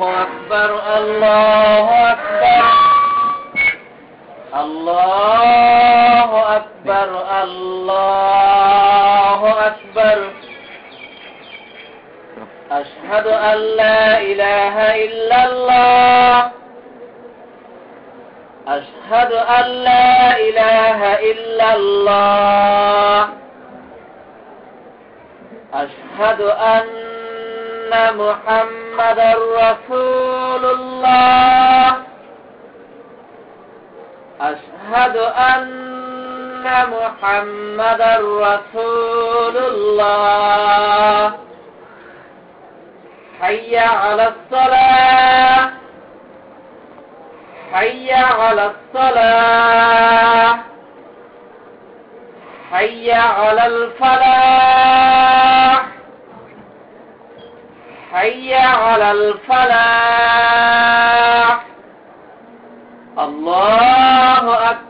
الله أكبر الله محمد رسول الله. حي على الصلاة. حي على الصلاة. حي على الفلاح. حي على الفلاح. الله أكبر.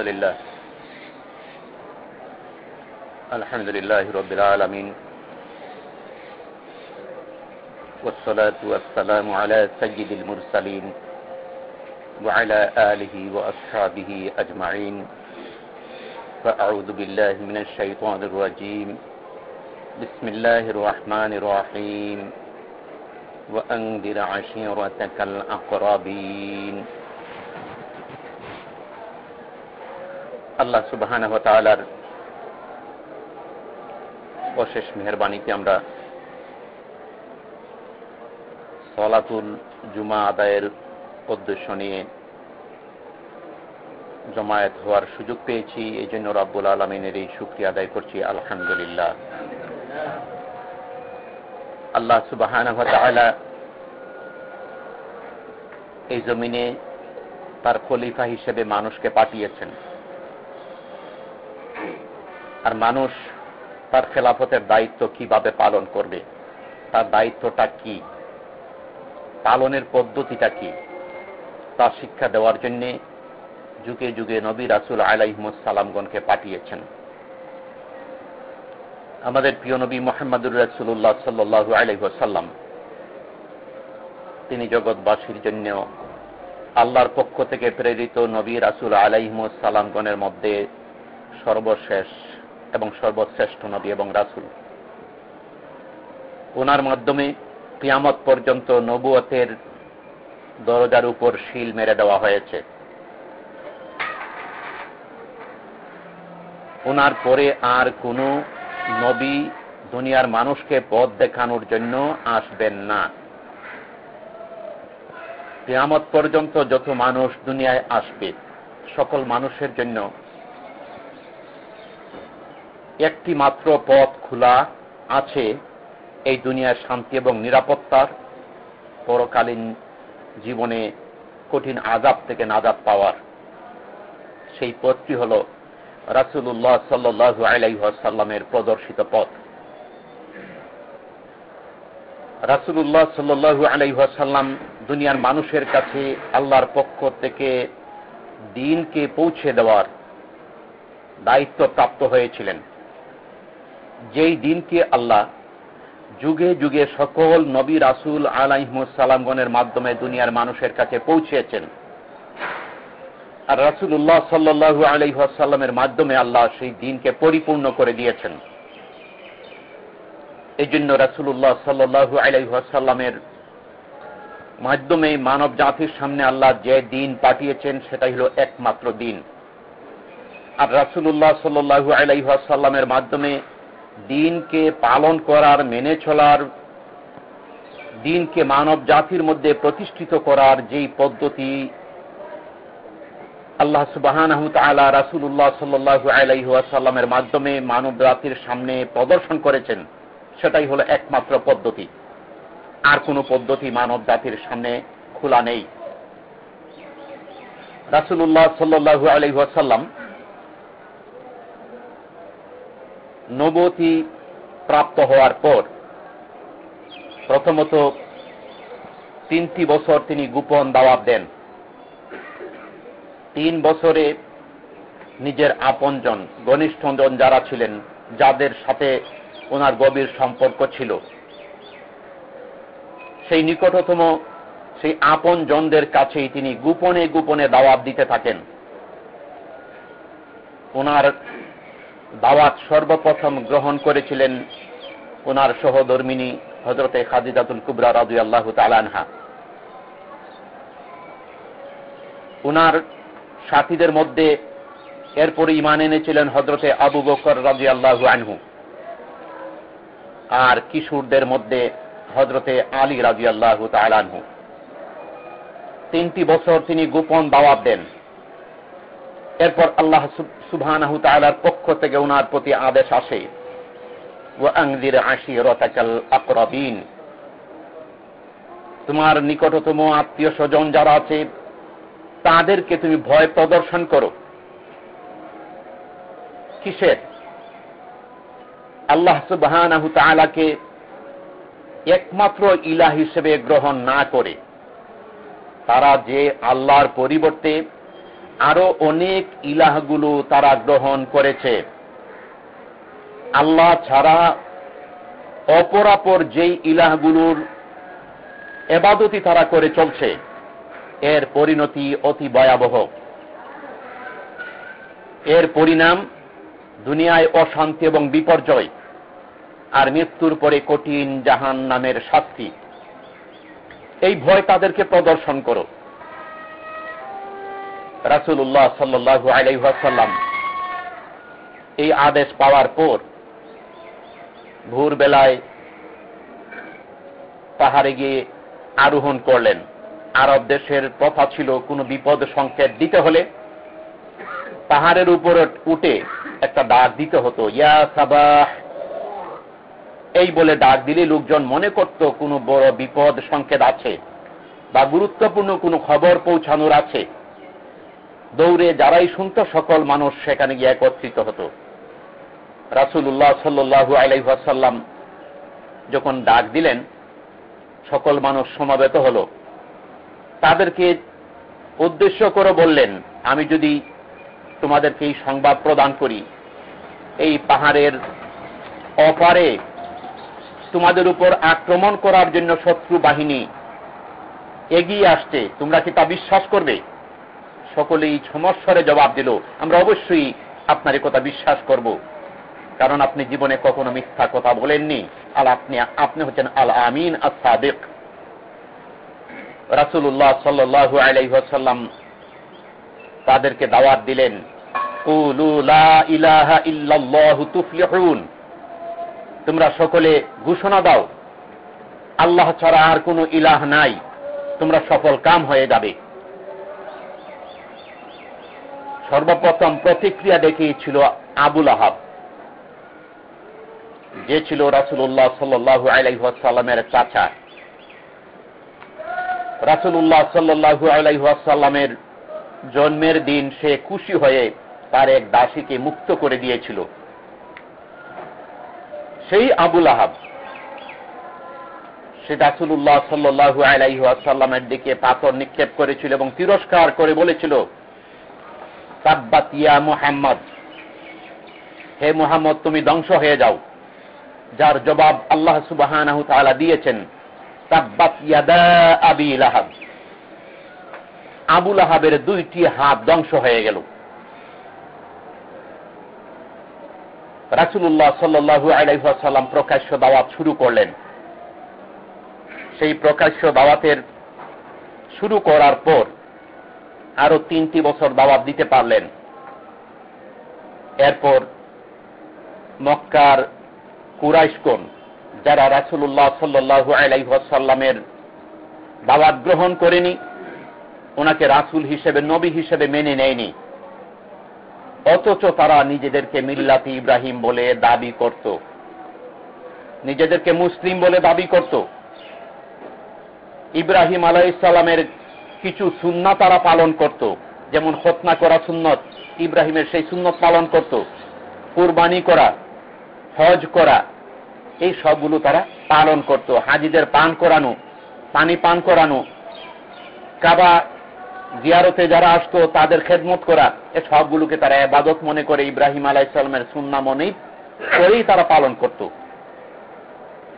الحمد لله الحمد لله رب العالمين. والصلاة والسلام على سيد المرسلين وعلى آله وأصحابه أجمعين. فأعوذ بالله من الشيطان الرجيم. بسم الله الرحمن الرحيم. وأنذر عشيرتك الأقربين. আল্লাহ সুবাহান তালার অশেষ মেহরবানিতে আমরা সলাতুল জুমা আদায়ের উদ্দেশ্য নিয়ে জমায়েত হওয়ার সুযোগ পেয়েছি। এই জন্য রব্বুল আলমিনের এই শুক্রিয়া আদায় করছি। আলহামদুলিল্লাহ। আল্লাহ সুবাহান এই জমিনে তার খলিফা হিসেবে মানুষকে পাঠিয়েছেন। আর মানুষ তার খেলাফতের দায়িত্ব কীভাবে পালন করবে? তার দায়িত্বটা কি? পালনের পদ্ধতিটা কি? তা শিক্ষা দেওয়ার জন্য যুগে যুগে নবী রাসুল আলাইহমসালামগণকে পাঠিয়েছেন। আমাদের প্রিয় নবী মোহাম্মদুর রাসুল্লাহ সাল্লু আলাইসাল্লাম তিনি জগৎবাসীর জন্য আল্লাহর পক্ষ থেকে প্রেরিত নবী রাসুল আলাইহমসালামগণের মধ্যে সর্বশেষ এবং সর্বশ্রেষ্ঠ নবী এবং রাসুল। ওনার মাধ্যমে কিয়ামত পর্যন্ত নবুয়তের দরজার উপর শিল মেরে দেওয়া হয়েছে। ওনার পরে আর কোন নবী দুনিয়ার মানুষকে পথ দেখানোর জন্য আসবেন না। কিয়ামত পর্যন্ত যত মানুষ দুনিয়ায় আসবে, সকল মানুষের জন্য একটি মাত্র পথ খোলা আছে এই দুনিয়ার শান্তি এবং নিরাপত্তার। পরকালীন জীবনে কঠিন আজাব থেকে নাজাব পাওয়ার। সেই পথটি হল রাসুল্লাহ সাল্লু আলাইসাল্লামের প্রদর্শিত পথ। রাসুল্লাহ সাল্লু আলাইসাল্লাম দুনিয়ার মানুষের কাছে আল্লাহর পক্ষ থেকে দিনকে পৌঁছে দেওয়ার দায়িত্ব প্রাপ্ত হয়েছিলেন। যেই দিনকে আল্লাহ যুগে যুগে সকল নবী রাসুল আলাইহসালামগণের মাধ্যমে দুনিয়ার মানুষের কাছে পৌঁছেছেন, আর রাসুল্লাহ সাল্লু আলাইসাল্লামের মাধ্যমে আল্লাহ সেই দিনকে পরিপূর্ণ করে দিয়েছেন। এই জন্য রাসুল্লাহ সাল্লু আলাইসাল্লামের মাধ্যমে মানব জাতির সামনে আল্লাহ যে দিন পাঠিয়েছেন সেটাই হল একমাত্র দিন। আর রাসুল্লাহ সাল্লু আলাইসাল্লামের মাধ্যমে দিনকে পালন করার, মেনে চলার, দিনকে মানব জাতির মধ্যে প্রতিষ্ঠিত করার যেই পদ্ধতি আল্লাহ সুবাহান রাসুল্লাহ সাল্লু আলাইসাল্লামের মাধ্যমে মানব জাতির সামনে প্রদর্শন করেছেন, সেটাই হলো একমাত্র পদ্ধতি। আর কোনো পদ্ধতি মানব জাতির সামনে খোলা নেই। রাসুল্লাহ সাল্লু আলহাসাল্লাম নবতী প্রাপ্ত হওয়ার পর প্রথমত তিনটি বছর তিনি গোপন দাওয়াত দেন। তিন বছরে নিজের আপনজন, ঘনিষ্ঠজন যারা ছিলেন, যাদের সাথে ওনার গভীর সম্পর্ক ছিল। সেই নিকটতম সেই আপন জনদের কাছেই তিনি গোপনে গোপনে দাওয়াত দিতে থাকেন। ওনার দাওয়াত সর্বপ্রথম গ্রহণ করেছিলেন ওনার সহধর্মিনী হজরতে খাদিজাতুল কুবরা রাজু আল্লাহ তালানহা উনার সাথীদের মধ্যে এরপরে ইমান এনেছিলেন হজরতে আবু বকর রাজু আল্লাহ আনহু। আর কিশোরদের মধ্যে হজরতে আলী রাজু আল্লাহ তালানহু তিনটি বছর তিনি গোপন দাওয়াত দেন। এরপর আল্লাহ সুবহান পক্ষ থেকে ওনার প্রতি আদেশ আসে। তোমার নিকটতম আত্মীয় স্বজন যারা আছে, তাদেরকে তুমি ভয় প্রদর্শন করো। কিসের? আল্লাহ সুবাহান একমাত্র ইলা হিসেবে গ্রহণ না করে। তারা যে আল্লাহর পরিবর্তে আরও অনেক ইলাহগুলো তারা গ্রহণ করেছে। আল্লাহ ছাড়া অপরাপর যেই ইলাহগুলোর এবাদতি তারা করে চলছে, এর পরিণতি অতি ভয়াবহ। এর পরিণাম দুনিয়ায় অশান্তি এবং বিপর্যয় আর মৃত্যুর পরে কঠিন জাহান নামের শাস্তি। এই ভয় তাদেরকে প্রদর্শন করো। রাসুল্লাহ সাল্লু আলাইসাল্লাম এই আদেশ পাওয়ার পর ভোর বেলায় পাহাড়ে গিয়ে আরোহণ করলেন। আরব দেশের প্রথা ছিল কোনো বিপদ সংকেত দিতে হলে পাহাড়ের উপরে উঠে একটা ডাক দিতে হতো, ইয়া সাবাহ এই বলে ডাক দিলে লোকজন মনে করত কোনো বড় বিপদ সংকেত আছে বা গুরুত্বপূর্ণ কোনো খবর পৌঁছানোর আছে। দৌড়ে যারাই শুনত, সকল মানুষ সেখানে গিয়ে একত্রিত হতো। রাসুল্লাহ সাল্লু আলাইসাল্লাম যখন ডাক দিলেন, সকল মানুষ সমাবেত হল। তাদেরকে উদ্দেশ্য করে বললেন, আমি যদি তোমাদেরকে এই সংবাদ প্রদান করি, এই পাহাড়ের অপারে তোমাদের উপর আক্রমণ করার জন্য শত্রু বাহিনী এগিয়ে আসছে, তোমরা কি তা বিশ্বাস করবে? সকলেই সমস্বরে জবাব দিল, আমরা অবশ্যই আপনার কথা বিশ্বাস করব। কারণ আপনি জীবনে কখনো মিথ্যা কথা বলেননি। আল আপনি আপনি হচ্ছেন আল আমিন আসাদেক রাসুল্লাহ সাল্লু আলাইসাল্লাম তাদেরকে দাওয়াত দিলেন তোমরা সকলে ঘোষণা দাও, আল্লাহ ছাড়া আর কোনো ইলাহ নাই। তোমরা সফল কাম হয়ে যাবে। সর্বপ্রথম প্রতিক্রিয়া দেখিয়েছিল আবুল আহাব, যে ছিল রাসুল্লাহ সাল্লু আলাইসাল্লামের চাচা। রাসুল্লাহ সাল্লু আলাইসাল্লামের জন্মের দিন সে খুশি হয়ে তার এক দাসীকে মুক্ত করে দিয়েছিল। সেই আবুল আহাব, সে রাসুল্লাহ সাল্লু আলাইসাল্লামের দিকে পাথর নিক্ষেপ করেছিল এবং তিরস্কার করে বলেছিল তাব্বাতিয়া মুহাম্মদ। হে মুহাম্মদ, তুমি ধ্বংস হয়ে যাও। যার জবাব আল্লাহ সুবাহ দিয়েছেন লাহাব। আবুল আহাবের দুইটি হাত ধ্বংস হয়ে গেল। রাসুল্লাহ সাল্লু আলাইসাল্লাম প্রকাশ্য দাওয়াত শুরু করলেন। সেই প্রকাশ্য দাওয়াতের শুরু করার পর আরও তিনটি বছর দাওয়াত দিতে পারলেন। এরপর মক্কার কুরাইশকন যারা রাসুল্লাহ সাল্লু আলাইসাল্লামের দাওয়াত গ্রহণ করেনি ওনাকে রাসুল হিসেবে, নবী হিসেবে মেনে নেয়নি। অথচ তারা নিজেদেরকে মিল্লাতি ইব্রাহিম বলে দাবি করত। নিজেদেরকে মুসলিম বলে দাবি করত। ইব্রাহিম আলাইসাল্লামের কিছু সুন্না তারা পালন করত। যেমন খতনা করা সুন্নত, ইব্রাহিমের সেই সুন্নত পালন করত। কুরবানি করা, হজ করা, এই সবগুলো তারা পালন করত। হাজিদের পান করানো, পানি পান করানো, কাবা জিয়ারতে যারা আসতো, তাদের খেদমত করা, এ সবগুলোকে তারা আবাদত মনে করে ইব্রাহিম আলাইসাল্লামের সুন্না মনেই করেই তারা পালন করত।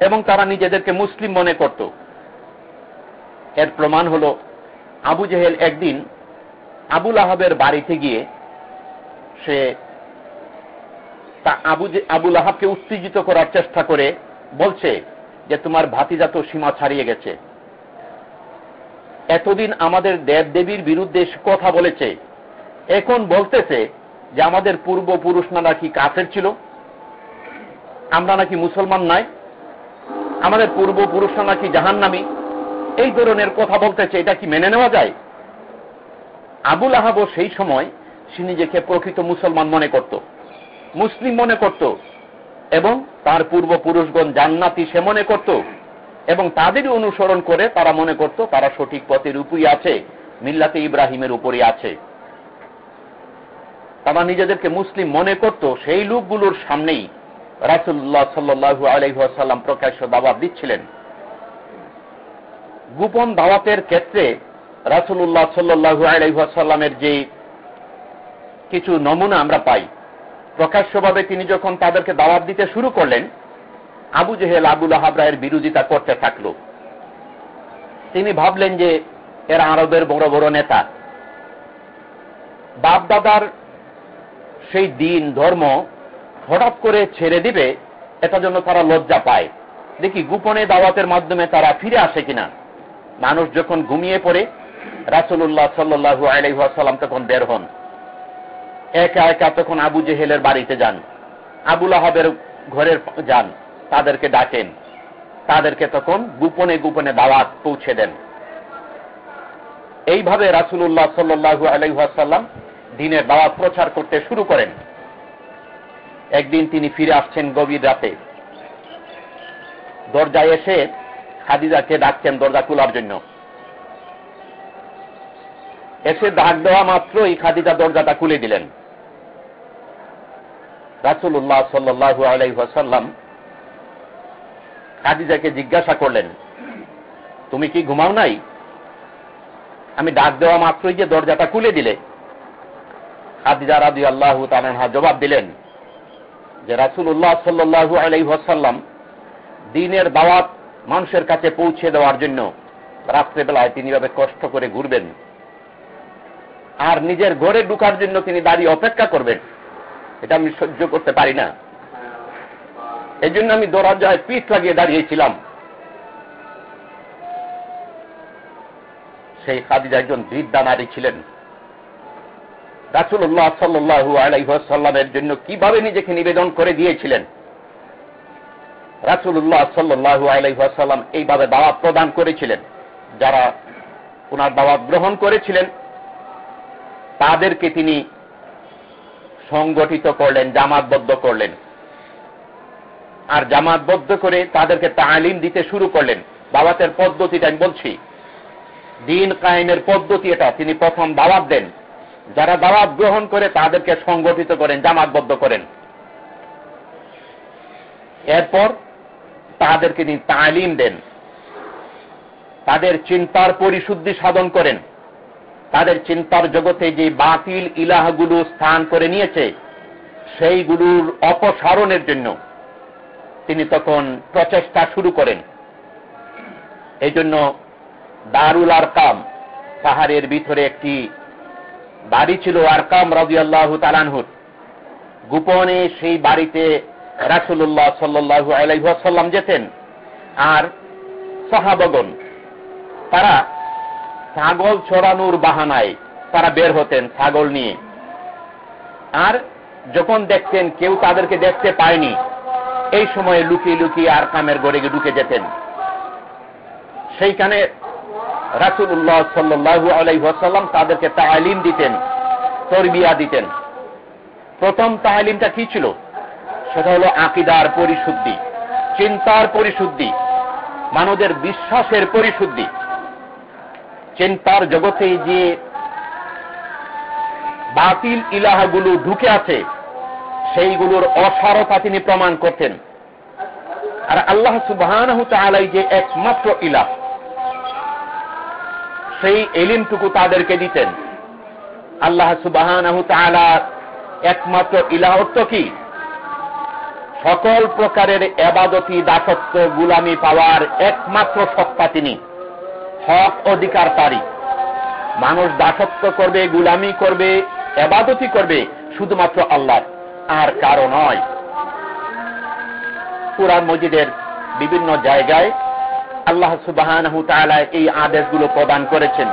এবং তারা নিজেদেরকে মুসলিম মনে করত। এর প্রমাণ হল আবু জেহেল একদিন আবুল আহাবের বাড়িতে গিয়ে সে তা আবু আবুল আহাবকে উত্তেজিত করার চেষ্টা করে বলছে যে তোমার ভাতিজা তো সীমা ছাড়িয়ে গেছে। এতদিন আমাদের দেব দেবীর বিরুদ্ধে কথা বলেছে। এখন বলতেছে যে আমাদের পূর্বপুরুষ পূর্বপুরুষরা নাকি কাফের ছিল, আমরা নাকি মুসলমান নাই, আমাদের পূর্বপুরুষরা নাকি জাহান্নামি। এই ধরনের কথা বলতেছে, এটা কি মেনে নেওয়া যায়? আবুল আহাবও সেই সময় সে নিজেকে প্রকৃত মুসলমান মনে করত, মুসলিম মনে করত, এবং তার পূর্বপুরুষগণ জান্নাতি সে মনে করত, এবং তাদেরই অনুসরণ করে তারা মনে করত, তারা সঠিক পথের উপরই আছে, মিল্লাতে ইব্রাহিমের উপরই আছে। তারা নিজেদেরকে মুসলিম মনে করত, সেই লোকগুলোর সামনেই রাসুল্লাহ সাল্লু আলহাসাল্লাম প্রকাশ্য দাওয়াত দিচ্ছিলেন। গোপন দাওয়াতের ক্ষেত্রে রাসুল্লাহ সাল্লু আলহাসাল্লামের যে কিছু নমুনা আমরা পাই, প্রকাশ্যভাবে তিনি যখন তাদেরকে দাওয়াত দিতে শুরু করলেন, আবু জেহেল আবুল আহাব্রাহের বিরোধিতা করতে থাকল। তিনি ভাবলেন যে এরা আরবের বড় বড় নেতা। বাপ দাদার সেই দিন, ধর্ম হঠাৎ করে ছেড়ে দিবে এটা জন্য তারা লজ্জা পায়। দেখি, গোপনে দাওয়াতের মাধ্যমে তারা ফিরে আসে কিনা। মানুষ যখন ঘুমিয়ে পড়ে রাসুল্লাহ সাল্লু আলাইসাল্লাম তখন বের হন। একা একা তখন আবু জেহেলের বাড়িতে যান। আবুল আহাবের ঘরের যান, তাদেরকে ডাকেন। তাদেরকে তখন গোপনে গোপনে দাওয়াত পৌঁছে দেন। এইভাবে রাসুল্লাহ সাল্লু আলাইসাল্লাম দিনের দাওয়াত প্রচার করতে শুরু করেন। একদিন তিনি ফিরে আসছেন গভীর রাতে। দরজায় এসে খাদিজাকে ডাকছেন দরজা খোলার জন্য। এসে ডাক দেওয়া মাত্রই খাদিজা দরজাটা খুলে দিলেন। রাসুল্লাহ সাল্লু আলাইসাল্লাম খাদিজাকে জিজ্ঞাসা করলেন, তুমি কি ঘুমাও নাই? আমি ডাক দেওয়া মাত্রই যে দরজাটা খুলে দিলে। খাদিজা রাজি আল্লাহ তানহা জবাব দিলেন যে রাসুল্লাহ সাল্লু আলাইসাল্লাম দিনের দাওয়াত মানুষের কাছে পৌঁছে দেওয়ার জন্য রাত্রেবেলায় তিনি ভাবে কষ্ট করে ঘুরবেন। আর নিজের ঘরে ঢুকার জন্য তিনি দাঁড়িয়ে অপেক্ষা করবেন। এটা আমি সহ্য করতে পারি না। এই জন্য আমি দরজায় পিঠ লাগিয়ে দাঁড়িয়েছিলাম। সেই খাদিজা একজন বৃদ্ধা নারী ছিলেন। রাসুল্লাহ সাল্লু আলাইসাল্লামের জন্য কীভাবে নিজেকে নিবেদন করে দিয়েছিলেন? রাসুল্লাহ সাল্লু আলাইসাল্লাম এইভাবে দাওয়াত প্রদান করেছিলেন। যারা ওনার দাওয়াত গ্রহণ করেছিলেন, তাদেরকে তিনি সংগঠিত করলেন, জামাতবদ্ধ করলেন। আর জামাতবদ্ধ করে তাদেরকে তালিম দিতে শুরু করলেন। দাওয়াতের পদ্ধতিটা আমি বলছি। দিন কায়েমের পদ্ধতি এটা। তিনি প্রথম দাওয়াত দেন। যারা দাওয়াত গ্রহণ করে, তাদেরকে সংগঠিত করেন, জামাতবদ্ধ করেন। এরপর তাদেরকে তিনি তালিম দেন। তাদের চিন্তার পরিশুদ্ধি সাধন করেন। তাদের চিন্তার জগতে যে বাতিল ইলাহগুলো স্থান করে নিয়েছে, সেইগুলোর অপসারণের জন্য তিনি তখন প্রচেষ্টা শুরু করেন। এই জন্য দারুল আরকাম পাহাড়ের ভিতরে একটি বাড়ি ছিল আরকাম রাজি আল্লাহ তালানহুর গোপনে সেই বাড়িতে রাসুল্লাহ সাল্লু আলাইসাল্লাম যেতেন। আর সাহাবগন তারা ছাগল ছড়ানোর বাহানায় তারা বের হতেন ছাগল নিয়ে। আর যখন দেখতেন কেউ তাদেরকে দেখতে পায়নি, এই সময়ে লুকিয়ে লুকিয়ে আর কামের গড়ে ঢুকে যেতেন। সেইখানে রাসুল্লাহ সাল্লু আলাইসাল্লাম তাদেরকে তালিম দিতেন, তরবিয়া দিতেন। প্রথম তালিমটা কি ছিল? সেটা হলো আকিদার পরিশুদ্ধি, চিন্তার পরিশুদ্ধি মানবের বিশ্বাসের পরিশুদ্ধি। চিন্তার জগতে যে বাতিল ইলাহাগুলো ঢুকে আছে, সেইগুলোর অসারতা তিনি প্রমাণ করতেন। আর আল্লাহ সুবাহ যে একমাত্র ইলাহ, সেই এলিমটুকু তাদেরকে দিতেন। আল্লাহ সুবাহ একমাত্র ইলাহ অর্থ কি? সকল প্রকারের এবাদতি, দাসত্ব, গুলামি পাওয়ার একমাত্র সত্তা তিনি। হক অধিকার তারি মানুষ দাসত্ব করবে, গুলামি করবে, এবাদতি করবে, শুধুমাত্র আল্লাহ আর কারও নয়। পুরান মজিদের বিভিন্ন জায়গায় আল্লাহ সুবাহ এই আদেশগুলো প্রদান করেছেন।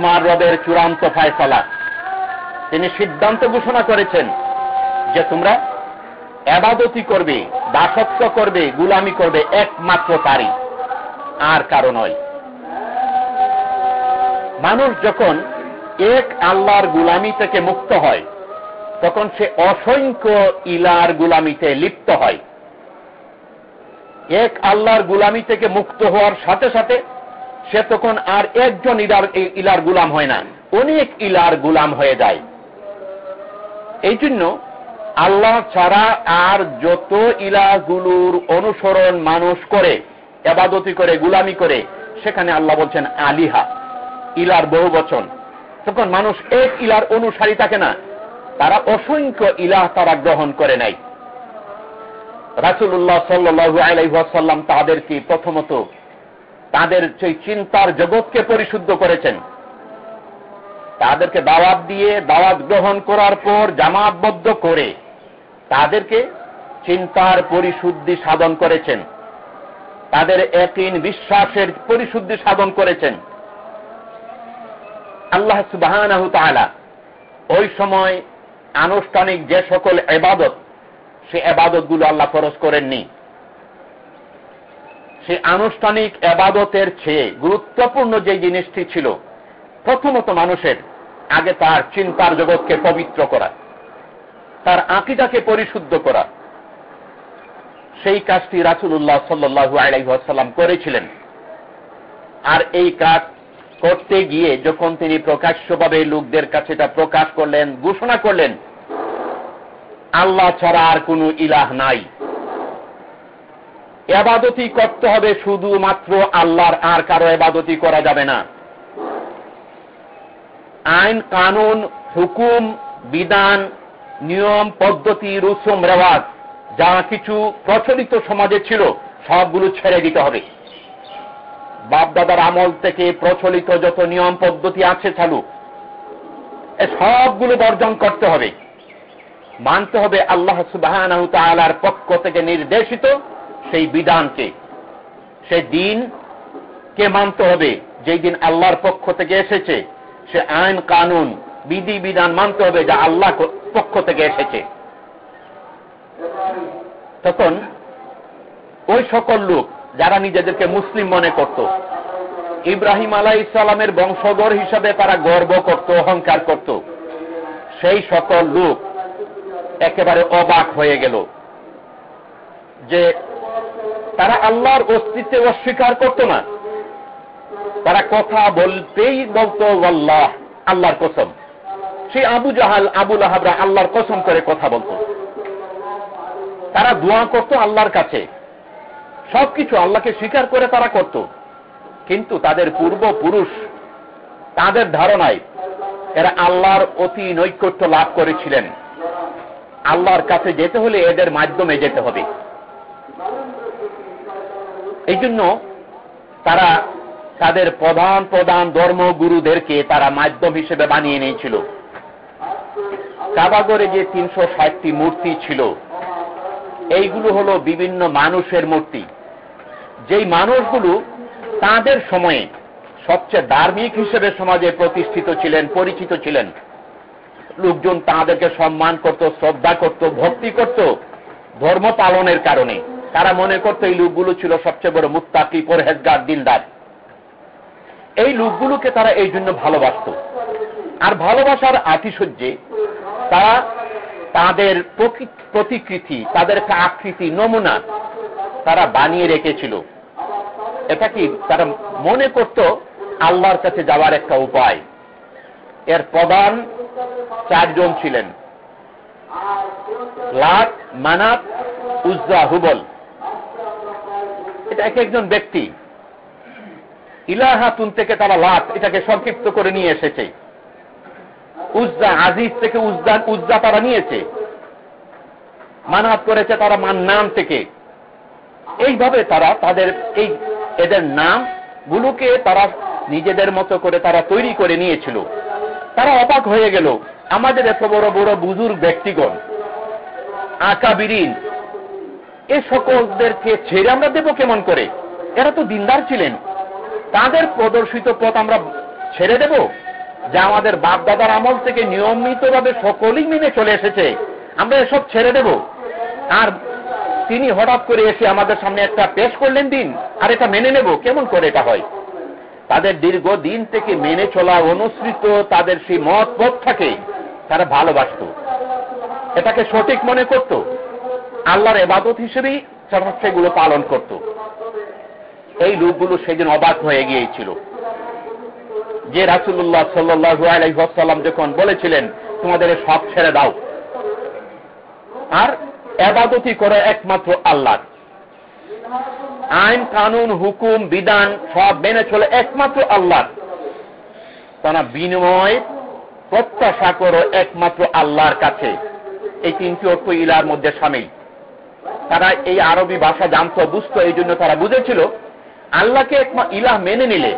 তোমার রবের চূড়ান্ত ফায়সালা। তিনি সিদ্ধান্ত ঘোষণা করেছেন যে তোমরা এবাদতি করবে, দাসত্ব করবে, গুলামি করবে একমাত্র তারই, আর কারও নয়। মানুষ যখন এক আল্লাহর গুলামি থেকে মুক্ত হয়, তখন সে অসংখ্য ইলার গুলামিতে লিপ্ত হয়। এক আল্লাহর গুলামি থেকে মুক্ত হওয়ার সাথে সাথে সে তখন আর একজন ইলার ইলার গুলাম হয় না। অনেক ইলার গুলাম হয়ে যায়। এই জন্য আল্লাহ ছাড়া আর যত ইলাগুলোর অনুসরণ মানুষ করে, এবাদতি করে, গুলামি করে, সেখানে আল্লাহ বলছেন আলিহা, ইলার বহু বচন। তখন মানুষ এক ইলার অনুসারী থাকে না, তারা অসংখ্য ইলাহ তারা গ্রহণ করে নাই। রাসুল্লাহ সাল্লু আলাইসাল্লাম তাদেরকে প্রথমত তাদের সেই চিন্তার জগৎকে পরিশুদ্ধ করেছেন। তাদেরকে দাওয়াত দিয়ে, দাওয়াত গ্রহণ করার পর জামাতবদ্ধ করে তাদেরকে চিন্তার পরিশুদ্ধি সাধন করেছেন। তাদের একদিন বিশ্বাসের পরিশুদ্ধি সাধন করেছেন। আল্লাহ সুবাহ ওই সময় আনুষ্ঠানিক যে সকল এবাদত, সে এবাদতগুলো আল্লাহ ফরজ করেননি। সে আনুষ্ঠানিক এবাদতের চেয়ে গুরুত্বপূর্ণ যে জিনিসটি ছিল, প্রথমত মানুষের আগে তার চিন্তার জগৎকে পবিত্র করা, তার আঁকিটাকে পরিশুদ্ধ করা। সেই কাজটি রাসুল্লাহ সাল্লু আলাইসাল্লাম করেছিলেন। আর এই কাজ করতে গিয়ে যখন তিনি প্রকাশ্যভাবে লোকদের কাছে এটা প্রকাশ করলেন, ঘোষণা করলেন, আল্লাহ ছাড়া আর কোন ইলাহ নাই। এবাদতি করতে হবে শুধুমাত্র আল্লাহর, আর কারও এবাদতি করা যাবে না। আইন, কানুন, হুকুম, বিধান, নিয়ম, পদ্ধতি, রুসুম, রেওয়াজ, যা কিছু প্রচলিত সমাজে ছিল, সবগুলো ছেড়ে দিতে হবে। বাপদাদার আমল থেকে প্রচলিত যত নিয়ম, পদ্ধতি আছে চালু সবগুলো বর্জন করতে হবে। মানতে হবে আল্লাহ সুবাহ পক্ষ থেকে নির্দেশিত সেই বিধানকে, সে দিন কে মানতে হবে? যেই দিন আল্লাহর পক্ষ থেকে এসেছে, সে আইন, কানুন, বিধি, বিধান মানতে হবে যা আল্লাহ পক্ষ থেকে এসেছে। তখন ওই সকল লোক যারা নিজেদেরকে মুসলিম মনে করত, ইব্রাহিম আলাহ ইসলামের বংশধর হিসাবে তারা গর্ব করত, অহংকার করত। সেই সকল লোক একেবারে অবাক হয়ে গেল যে তারা আল্লাহর অস্তিত্বে অস্বীকার করত না। তারা কথা বলতেই বলতো আল্লাহ আল্লাহর কসম। সেই আবু জাহাল আবুল আহাবরা আল্লাহর কসম করে কথা বলত। তারা দোয়া করত আল্লাহর কাছে। সবকিছু আল্লাহকে স্বীকার করে তারা করত। কিন্তু তাদের পূর্বপুরুষ, তাদের ধারণায় এরা আল্লাহর অতি নৈকট্য লাভ করেছিলেন। আল্লাহর কাছে যেতে হলে এদের মাধ্যমে যেতে হবে। এই জন্য তারা তাদের প্রধান প্রধান ধর্মগুরুদেরকে তারা মাধ্যম হিসেবে বানিয়ে নিয়েছিল। কাবাগরে যে তিনশো ষাটটি মূর্তি ছিল, এইগুলো হলো বিভিন্ন মানুষের মূর্তি। যেই মানুষগুলো তাদের সময়ে সবচেয়ে ধার্মিক হিসেবে সমাজে প্রতিষ্ঠিত ছিলেন, পরিচিত ছিলেন। লোকজন তাদেরকে সম্মান করত, শ্রদ্ধা করত, ভক্তি করত ধর্ম পালনের কারণে। তারা মনে করত এই লোকগুলো ছিল সবচেয়ে বড় মুক্তাকি পরহেজগার, দিলদার। এই লোকগুলোকে তারা এই জন্য ভালোবাসত। আর ভালোবাসার আতিশয্যে তারা তাদের প্রতিকৃতি, তাদের আকৃতি, নমুনা তারা বানিয়ে রেখেছিল। এটা কি তারা মনে করত আল্লাহর কাছে যাওয়ার একটা উপায়? এর প্রধান চারজন ছিলেন। লাট, মানাত, উজ্জা, হুবল। এটা এক একজন ব্যক্তি। ইলাহাতুন থেকে তারা লাট এটাকে সংক্ষিপ্ত করে নিয়ে এসেছে। উজ্জা আজিজ থেকে উজ্জা উজ্জা তারা নিয়েছে। মানাত করেছে তারা মান্নান থেকে। এইভাবে তারা তাদের এই এদের নাম গুলোকে তারা নিজেদের মতো করে তারা তৈরি করে নিয়েছিল। তারা অবাক হয়ে গেল, আমাদের এত বড় বড় বুজুর ব্যক্তিগণ। আকাবিরিন এ সকলদেরকে ছেড়ে আমরা দেব কেমন করে? এরা তো দিনদার ছিলেন। তাদের প্রদর্শিত পথ আমরা ছেড়ে দেব, যা আমাদের বাপ দাদার আমল থেকে নিয়মিতভাবে সকলেই মেনে চলে এসেছে। আমরা এসব ছেড়ে দেব। আর তিনি হঠাৎ করে এসে আমাদের সামনে একটা পেশ করলেন দিন, আর এটা মেনে নেব, কেমন করে এটা হয়? তাদের দীর্ঘ দিন থেকে মেনে চলা অনুসৃত তাদের সেই মত পথ থাকে তারা ভালোবাসত। এটাকে সঠিক মনে করত। আল্লাহর এবাদত হিসেবেই সেগুলো পালন করত। এই লোকগুলো সেদিন অবাক হয়ে গিয়েছিল। যে রাসুল্লাহ সাল্লু আলাইসাল্লাম যখন বলেছিলেন, তোমাদের সব ছেড়ে দাও। আর এবাদতি করে একমাত্র আল্লাহ আইন, কানুন, হুকুম, বিধান সব মেনে চলে একমাত্র আল্লাহ তারা বিনিময়, প্রত্যাশা করো একমাত্র আল্লাহর কাছে। এই তিনটি অর্থ ইলার মধ্যে সামিল। তারা এই আরবি ভাষা জানত, বুঝত, এই জন্য তারা বুঝেছিল। আল্লাহকে ইলাহ মেনে নিলে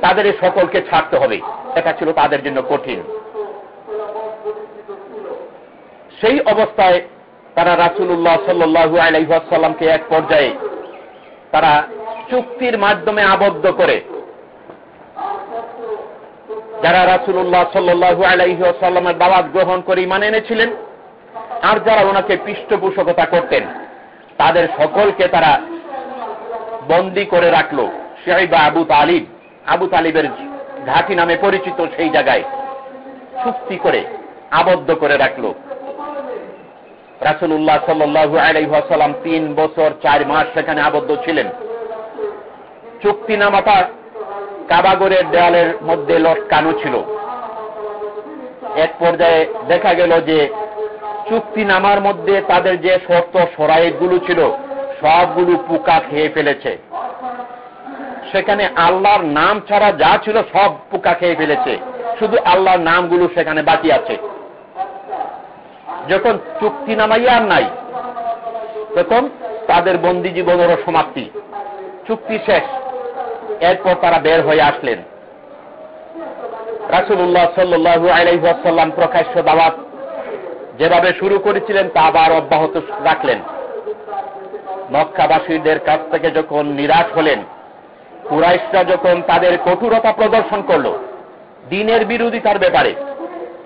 তাদের এই সকলকে ছাড়তে হবে। এটা ছিল তাদের জন্য কঠিন। সেই অবস্থায় তারা রাসুল্লাহ সাল্লু আলাইসাল্লামকে এক পর্যায়ে তারা চুক্তির মাধ্যমে আবদ্ধ করে। যারা রাসুল্লাহ সাল্লু আলাইসাল্লামের দাওয়াত গ্রহণ করে মানে এনেছিলেন আর যারা ওনাকে পৃষ্ঠপোষকতা করতেন, তাদের সকলকে তারা বন্দি করে রাখল। শেহবা আবু তালিব, আবু তালিবের ঘাটি নামে পরিচিত সেই জায়গায় চুক্তি করে আবদ্ধ করে রাখল। রাসুল্লাহ সাল্লু আলাইসাল্লাম তিন বছর চার মাস সেখানে আবদ্ধ ছিলেন। চুক্তি চুক্তিনামাটা কাবাগরের দেয়ালের মধ্যে লটকানো ছিল। এক পর্যায়ে দেখা গেল যে চুক্তিনামার মধ্যে তাদের যে শর্ত সরাইগুলো ছিল, সবগুলো পোকা খেয়ে ফেলেছে। সেখানে আল্লাহর নাম ছাড়া যা ছিল সব পোকা খেয়ে ফেলেছে। শুধু আল্লাহর নামগুলো সেখানে বাকি আছে। যখন চুক্তি নামাইয়া আর নাই, তখন তাদের বন্দি জীবনেরও সমাপ্তি। চুক্তি শেষ। এরপর তারা বের হয়ে আসলেন। রাসুল্লাহ সাল্লু আলাইসাল্লাম প্রকাশ্য দাওয়াত যেভাবে শুরু করেছিলেন, তা আবার অব্যাহত রাখলেন। মক্কাবাসীদের কাছ থেকে যখন নিরাশ হলেন, কুরাইশরা যখন তাদের কঠোরতা প্রদর্শন করল, দিনের বিরোধিতার ব্যাপারে,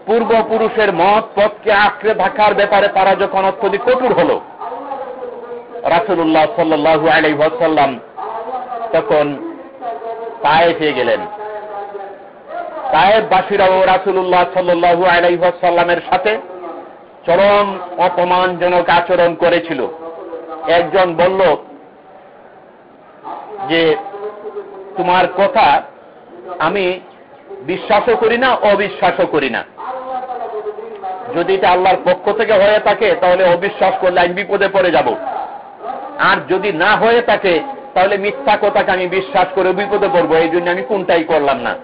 পূর্বপুরুষের মত পথকে আঁকড়ে থাকার ব্যাপারে তারা যখন অত্যধিক কঠোর হল রাসুল্লাহ সাল্লু আলাইসাল্লাম তখন তায়েফে গেলেন। তায়েববাসীরাও রাসুল্লাহ সাল্লু আলাইসাল্লামের সাথে চরম অপমানজনক আচরণ করেছিল। একজন বলল যে, তোমার কথা আমি বিশ্বাসও করি না, অবিশ্বাসও করি না। যদি এটা আল্লাহর পক্ষ থেকে হয়ে থাকে, তাহলে অবিশ্বাস করলে আমি বিপদে পড়ে যাব। আর যদি না হয়ে থাকে, তাহলে মিথ্যা কথাকে আমি বিশ্বাস করে বিপদে পড়ব। এই জন্য আমি কোনটাই করলাম না।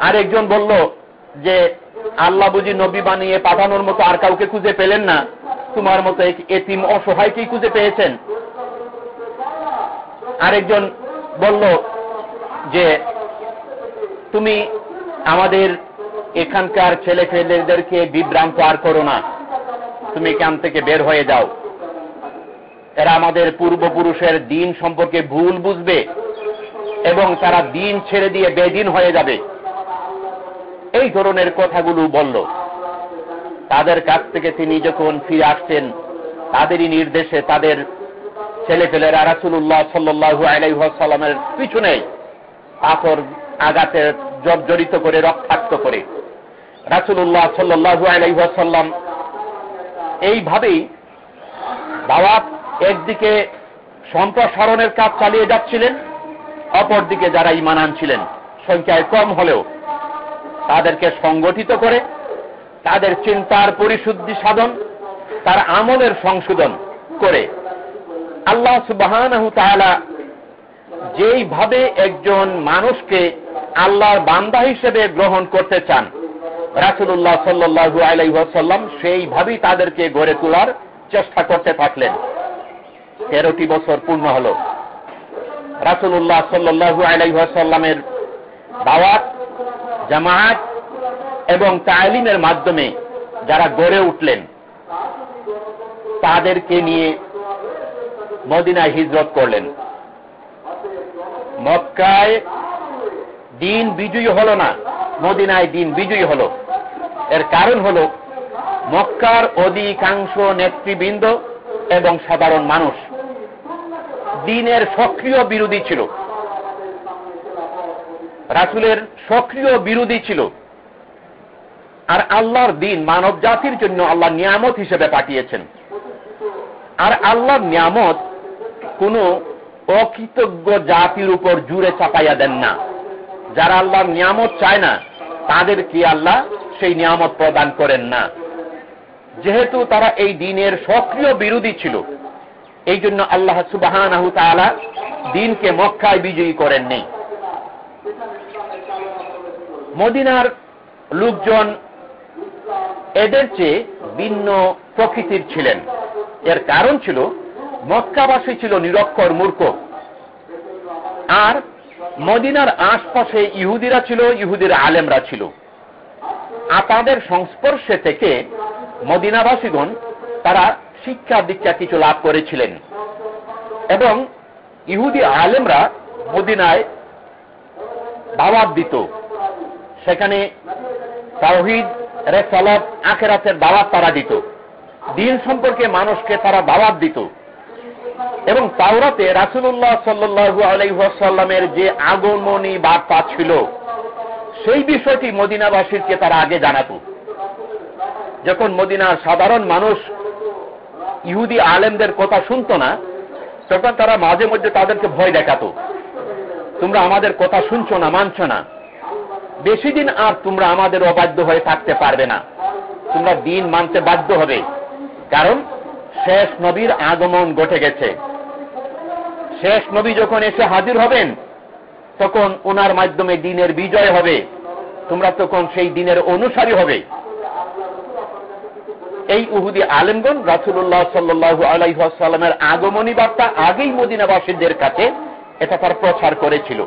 আরেকজন বলল যে আল্লাহ বুঝি নবী বানিয়ে পাঠানোর মতো আর কাউকে খুঁজে পেলেন না? তোমার মতো এতিম অসহায়কেই খুঁজে পেয়েছেন? আরেকজন বলল যে, তুমি আমাদের এখানকার ছেলে ছেলেদেরকে বিভ্রান্ত আর করো না। তুমি এখান থেকে বের হয়ে যাও। এরা আমাদের পূর্বপুরুষের দিন সম্পর্কে ভুল বুঝবে এবং তারা দিন ছেড়ে দিয়ে বেদিন হয়ে যাবে। এই ধরনের কথাগুলো বলল। তাদের কাছ থেকে তিনি যখন ফিরে আসছেন, তাদেরই নির্দেশে তাদের ছেলে ফেলেরা রাসুল্লাহ সাল্লু আলাইসাল্লামের পিছনে পাথর আঘাতে জর্জরিত করে, রক্তাক্ত করে। রাসুল্লাহ সাল্লু আলাইসাল্লাম এইভাবেই দাওয়াত একদিকে সম্প্রসারণের কাজ চালিয়ে যাচ্ছিলেন, অপরদিকে যারা ইমান আনছিলেন। সংখ্যায় কম হলেও তাদেরকে সংগঠিত করে, তাদের চিন্তার পরিশুদ্ধি সাধন, তার আমলের সংশোধন করে। আল্লাহ সুবাহ যেইভাবে একজন মানুষকে আল্লাহর বান্দা হিসেবে গ্রহণ করতে চান রাসুল্লাহ সাল্লু আলাইসাল্লাম সেইভাবেই তাদেরকে গড়ে তোলার চেষ্টা করতে থাকলেন। তেরোটি বছর পূর্ণ হল। রাসুল্লাহ সাল্লু আলাইসাল্লামের দাওয়াত জামায়াত এবং তালিমের মাধ্যমে যারা গড়ে উঠলেন, তাদেরকে নিয়ে মদিনায় হিজরত করলেন। মক্কায় দিন বিজয়ী হল না, মদিনায় দিন বিজয়ী হল। এর কারণ হল, মক্কার অধিকাংশ নেতৃবৃন্দ এবং সাধারণ মানুষ দিনের সক্রিয় বিরোধী ছিল। রাসুলের সক্রিয় বিরোধী ছিল। আর আল্লাহর দিন মানব জাতির জন্য আল্লাহ নিয়ামত হিসেবে পাঠিয়েছেন। আর আল্লাহর নিয়ামত কোন অকৃতজ্ঞ জাতির উপর জুড়ে চাপাইয়া দেন না। যারা আল্লাহর নিয়ামত চায় না তাদের কি আল্লাহ সেই নিয়ামত প্রদান করেন না। যেহেতু তারা এই দিনের সক্রিয় বিরোধী ছিল এই জন্য আল্লাহ সুবাহ দিনকে মক্কায় বিজয়ী করেন নেই মদিনার লোকজন এদের চেয়ে ভিন্ন প্রকৃতির ছিলেন। এর কারণ ছিল, মক্কাবাসী ছিল নিরক্ষর মূর্খ। আর মদিনার আশপাশে ইহুদিরা ছিল, ইহুদির আলেমরা ছিল। আর তাদের সংস্পর্শে থেকে মদিনাবাসীগণ তারা শিক্ষা দীক্ষা কিছু লাভ করেছিলেন। এবং ইহুদি আলেমরা মদিনায় দাওয়াত দিত। সেখানে তাওহিদ রেসালত আখেরাতের দাওয়াত তারা দিত। দিন সম্পর্কে মানুষকে তারা দাওয়াত দিত। এবং তাওরাতে রাসুল্লাহ সাল্লু আলাইসাল্লামের যে আগমনী বার্তা ছিল, সেই বিষয়টি মদিনাবাসীকে তারা আগে জানাত। যখন মদিনার সাধারণ মানুষ ইহুদি আলেমদের কথা শুনত না, তখন তারা মাঝে মধ্যে তাদেরকে ভয় দেখাত। তোমরা আমাদের কথা শুনছ না, মানছ না। বেশি দিন আর তোমরা আমাদের অবাধ্য হয়ে থাকতে পারবে না। তোমরা দিন মানতে বাধ্য হবে। কারণ শেষ নবীর আগমন ঘটে গেছে। শেষ নবী যখন এসে হাজির হবেন, তখন ওনার মাধ্যমে দিনের বিজয় হবে। তোমরা তখন সেই দিনের অনুসারী হবে। এই উহুদি আলেমগন রাসুল্লাহ সাল্লু আলাইসাল্লামের আগমনী বার্তা আগেই মদিনাবাসীদের কাছে, এটা তার প্রচার করেছিল।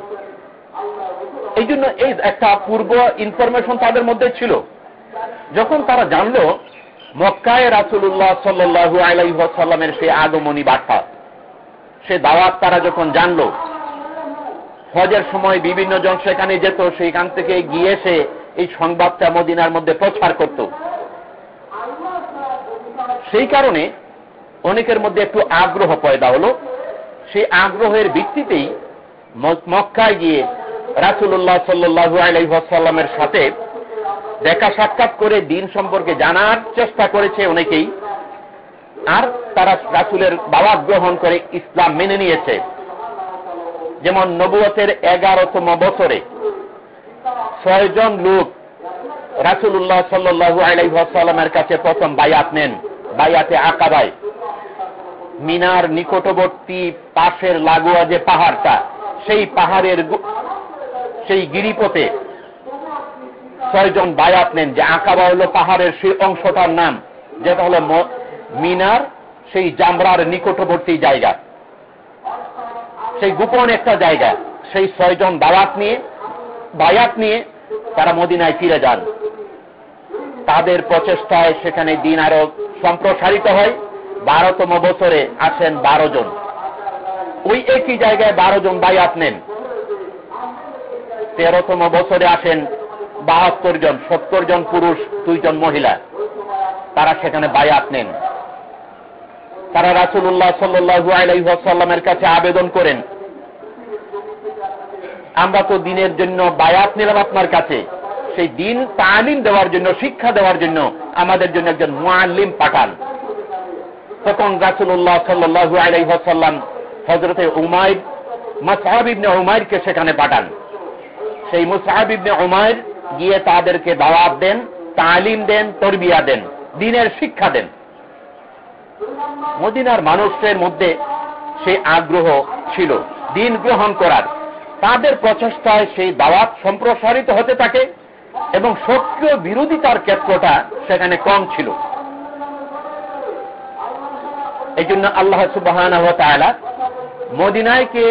এই জন্য এই একটা পূর্ব ইনফরমেশন তাদের মধ্যে ছিল। যখন তারা জানল, মক্কায় রাসুল্লাহ সাল্লু আলাইসাল্লামের সেই আগমনী বার্তা, সে দাওয়াত তারা যখন জানল, হজের সময় বিভিন্ন জন সেখানে যেত, সেইখান থেকে গিয়ে সে এই সংবাদটা মদিনার মধ্যে প্রচার করত। সেই কারণে অনেকের মধ্যে একটু আগ্রহ পয়দা হল। সেই আগ্রহের ভিত্তিতেই মক্কায় গিয়ে রাসুল্লাহ সাল্লু আলাইসাল্লামের সাথে দেখা সাক্ষাৎ করে দিন সম্পর্কে জানার চেষ্টা করেছে অনেকেই। আর তারা রাসুলের বাবা গ্রহণ করে ইসলাম মেনে নিয়েছে। যেমন নবুয়তের এগারোতম বছরে ছয়জন লোক রাসুল্লাহ সাল্লু আলাইসাল্লামের কাছে প্রথম বায়াত নেন, বায়াতে আকাবায়। মিনার নিকটবর্তী পাশের লাগোয়া যে পাহাড়টা, সেই পাহাড়ের সেই গিরিপথে ছয়জন বায়াত নেন যে আকাবা হল পাহাড়ের সেই অংশটার নাম, যেটা হলো মিনার, সেই জামরার নিকটবর্তী জায়গা। সেই গোপন একটা জায়গা, সেই ছয়জন দাওয়াত নিয়ে, বায়াত নিয়ে তারা মদিনায় ফিরে যান। তাদের প্রচেষ্টায় সেখানে দিন আরও সম্প্রসারিত হয়। বারোতম বছরে আসেন বারো জন। ওই একই জায়গায় বারো জন বায়াত নেন তেরোতম বছরে আসেন বাহাত্তর জন, সত্তর জন পুরুষ দুইজন মহিলা। তারা সেখানে বায়াত নেন। তারা রাসুল্লাহ সাল্লু আলাইসাল্লামের কাছে আবেদন করেন, আমরা তো দিনের জন্য বায়াত নিলাম আপনার কাছে। সেই দিন তালিম দেওয়ার জন্য, শিক্ষা দেওয়ার জন্য আমাদের জন্য একজন মুআল্লিম পাঠান। তখন রাসুল্লাহ সাল্লু আলাইসাল্লাম হজরতে উমাইর মাসাহাব ইবনে উমাইরকে সেখানে পাঠান। সেই মুসাহাব ইবনে উমাইর গিয়ে তাদেরকে দাওয়াত দেন, তালিম দেন, তরবিয়া দেন, দিনের শিক্ষা দেন। মদিনার মানুষের মধ্যে সেই আগ্রহ ছিল, দিন গ্রহণ করার। তাদের প্রচেষ্টায় সেই দাওয়াত সম্প্রসারিত হতে থাকে এবং সক্রিয় বিরোধিতার ক্ষেত্রটা সেখানে কম ছিল। এই জন্য আল্লাহ সুবাহ মদিনায়কে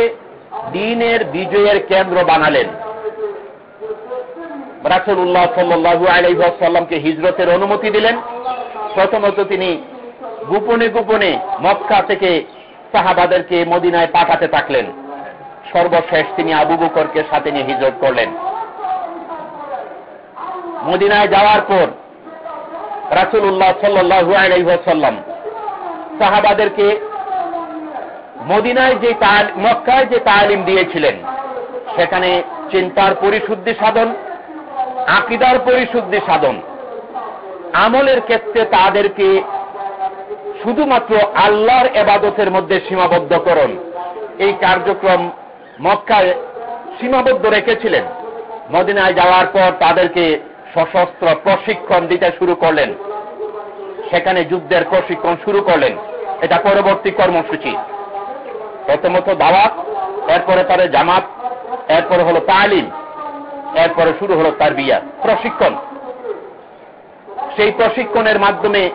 দিনের বিজয়ের কেন্দ্র বানালেন। রাসুল্লাহ সাল্লু আলাইসাল্লামকে হিজরতের অনুমতি দিলেন। প্রথমত তিনি গোপনে গোপনে মক্কা থেকে সাহাবাদেরকে মদিনায় পাঠাতে থাকলেন। সর্বশেষ তিনি আবু বকরকে সাথে নিয়ে হিজরত করলেন। মদিনায় যাওয়ার পর রাসুল্লাহ সাল্লু আলাইসাল্লাম সাহাবাদেরকে মদিনায় যে মক্কায় যে তালিম দিয়েছিলেন, সেখানে চিন্তার পরিশুদ্ধি সাধন আকিদার পরিশুদ্ধি সাধন। আমলের ক্ষেত্রে তাদেরকে শুধুমাত্র আল্লাহর এবাদতের মধ্যে সীমাবদ্ধ করুন এই কার্যক্রম মক্কায় সীমাবদ্ধ রেখেছিলেন। মদিনায় যাওয়ার পর তাদেরকে সশস্ত্র প্রশিক্ষণ দিতে শুরু করলেন। সেখানে যুদ্ধের প্রশিক্ষণ শুরু করলেন। এটা পরবর্তী কর্মসূচি। প্রথমত দাওয়াত, এরপরে তাদের জামাত, এরপরে হলো তালিম। এরপরে শুরু হলো তার বিয়া প্রশিক্ষণ। সেই প্রশিক্ষণের মাধ্যমে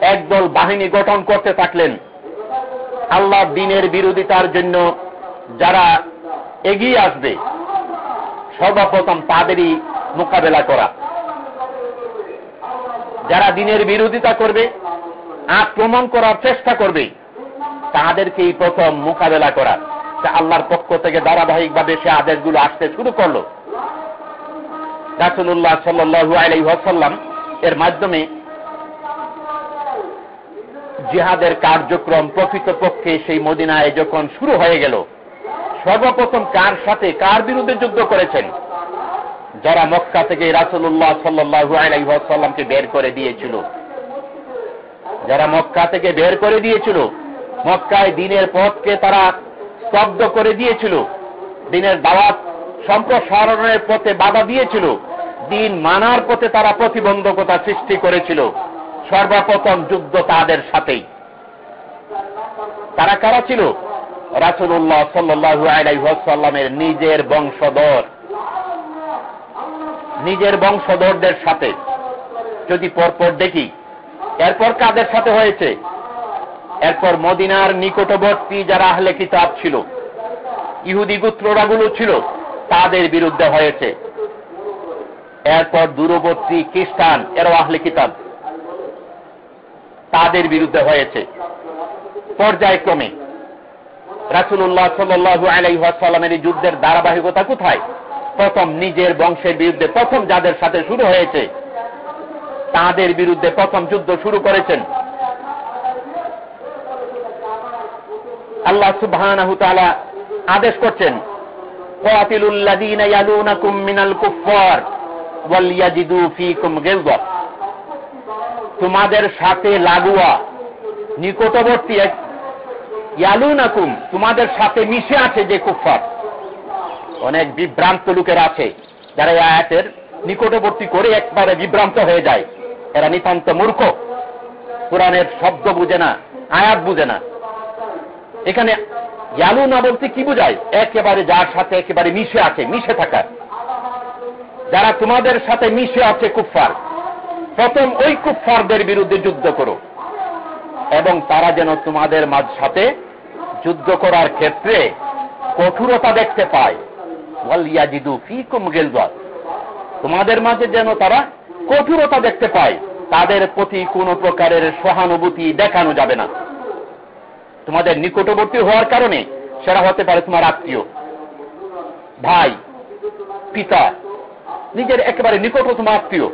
একদল বাহিনী গঠন করতে থাকলেন। আল্লাহ দিনের বিরোধিতার জন্য যারা এগিয়ে আসবে, সর্বপ্রথম তাদেরই মোকাবেলা করা। যারা দিনের বিরোধিতা করবে, আক্রমণ করার চেষ্টা করবে, তাদেরকেই প্রথম মোকাবেলা করা। আল্লাহর পক্ষ থেকে ধারাবাহিকভাবে সে আদেশগুলো আসতে শুরু করল। রাসুল্লাহ সাল্লু আলাইসাল্লাম এর মাধ্যমে জিহাদের কার্যক্রম প্রকৃতপক্ষে সেই মদিনায় যখন শুরু হয়ে গেল, সর্বপ্রথম কার সাথে কার বিরুদ্ধে যুদ্ধ করেছেন? যারা মক্কা থেকে রাসুল্লাহ সাল্লু আলাইসাল্লামকে বের করে দিয়েছিল। যারা মক্কা থেকে বের করে দিয়েছিল, মক্কায় দিনের পথকে তারা স্তব্ধ করে দিয়েছিল। দিনের দাওয়াত সম্প্রসারণের পথে বাধা দিয়েছিল। দিন মানার পথে তারা প্রতিবন্ধকতা সৃষ্টি করেছিল। সর্বপ্রথম যুদ্ধ তাদের সাথেই। তারা কারা ছিল? রাসুল্লাহ সাল্লু আলাইসাল্লামের নিজের বংশধর। নিজের বংশধরদের সাথে। যদি পরপর দেখি, এরপর কাদের সাথে হয়েছে? এরপর মদিনার নিকটবর্তী যারা আহলে কিতাব ছিল, ইহুদি গুত্ররাগুলো ছিল তাদের বিরুদ্ধে হয়েছে। এরপর দূরবর্তী খ্রিস্টান এরাও আহলে কিতাব তাদের বিরুদ্ধে হয়েছে। পর্যায়ক্রমে রাসুল্লাহ সাল্লু আলাইসাল্লামের যুদ্ধের ধারাবাহিকতা কোথায়? প্রথম নিজের বংশের বিরুদ্ধে, প্রথম যাদের সাথে শুরু হয়েছে, তাদের বিরুদ্ধে প্রথম যুদ্ধ শুরু করেছেন। আল্লাহ সুবাহ আদেশ করছেন তোমাদের সাথে লাগুয়া, নিকটবর্তী ইয়ালুনাকুম, তোমাদের সাথে মিশে আছে যে কুফার অনেক বিভ্রান্ত লোকের আছে, যারা আয়াতের নিকটবর্তী করে একবারে বিভ্রান্ত হয়ে যায়। এরা নিতান্ত মূর্খ। কোরআনের শব্দ বুঝে না, আয়াত বুঝে না। এখানে ইয়ালু বলতে কি বোঝায়? একেবারে যার সাথে একেবারে মিশে আছে, মিশে থাকা যারা তোমাদের সাথে মিশে আছে কুফফার, প্রথম ওই কুফফারদের বিরুদ্ধে যুদ্ধ করো। এবং তারা যেন তোমাদের মাঝ সাথে যুদ্ধ করার ক্ষেত্রে কঠোরতা দেখতে পায়। তোমাদের মাঝে যেন তারা কঠোরতা দেখতে পায়, তাদের প্রতি কোনো প্রকারের সহানুভূতি দেখানো যাবে না। তোমাদের নিকটবর্তী হওয়ার কারণে সেটা হতে পারে তোমার আত্মীয়। ভাই, পিতা, নিজের একেবারে নিকটতম আত্মীয়।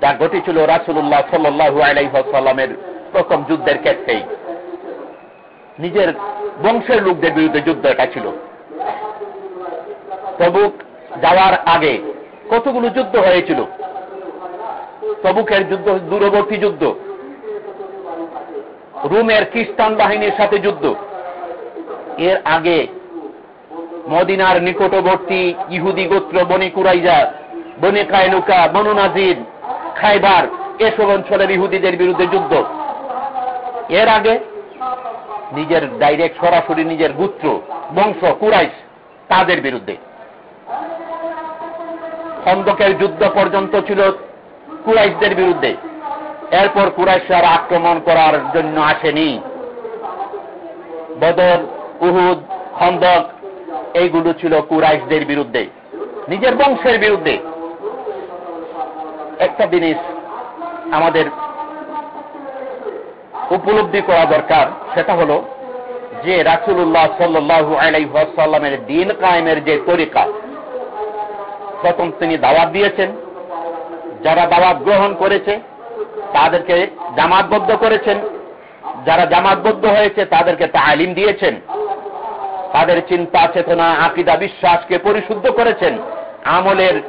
যা ঘটেছিল রাসুল্লাহ সাল্লু আলাইসাল্লামের প্রথম যুদ্ধের ক্ষেত্রেই। নিজের বংশের লোকদের বিরুদ্ধে যুদ্ধ এটা ছিল। তবুক যাওয়ার আগে কতগুলো যুদ্ধ হয়েছিল? তবুকের যুদ্ধ, দূরবর্তী যুদ্ধ। রুমের খ্রিস্টান বাহিনীর সাথে যুদ্ধ। এর আগে মদিনার নিকটবর্তী ইহুদি গোত্র বনে কুরাইজা, বনে কায়নুকা, বনু নাজির, খাইবার, এসব অঞ্চলের ইহুদিদের বিরুদ্ধে যুদ্ধ। এর আগে নিজের ডাইরেক্ট সরাসরি নিজের গুত্র, বংশ, কুরাইশ, তাদের বিরুদ্ধে। খন্দকের যুদ্ধ পর্যন্ত ছিল কুরাইশদের বিরুদ্ধে। এরপর কুরাইশার আক্রমণ করার জন্য আসেনি। বদর, উহুদ, খন্দক, এইগুলো ছিল কুরাইশদের বিরুদ্ধে, নিজের বংশের বিরুদ্ধে। একটা জিনিস আমাদের উপলব্ধি করা দরকার, সেটা হলো যে রাসুল্লাহ সাল্লু আলাইসাল্লামের দিন কায়েমের যে তরিকা, প্রথম তিনি দাওয়াত দিয়েছেন, যারা দাওয়াত গ্রহণ করেছে তাদেরকে জামাতবদ্ধ করেছেন। যারা জামাতবদ্ধ হয়েছে, তাদেরকে তালিম দিয়েছেন। তাদের চিন্তা, চেতনা, আকিদা, বিশ্বাসকে পরিশুদ্ধ করেছেন। আমলের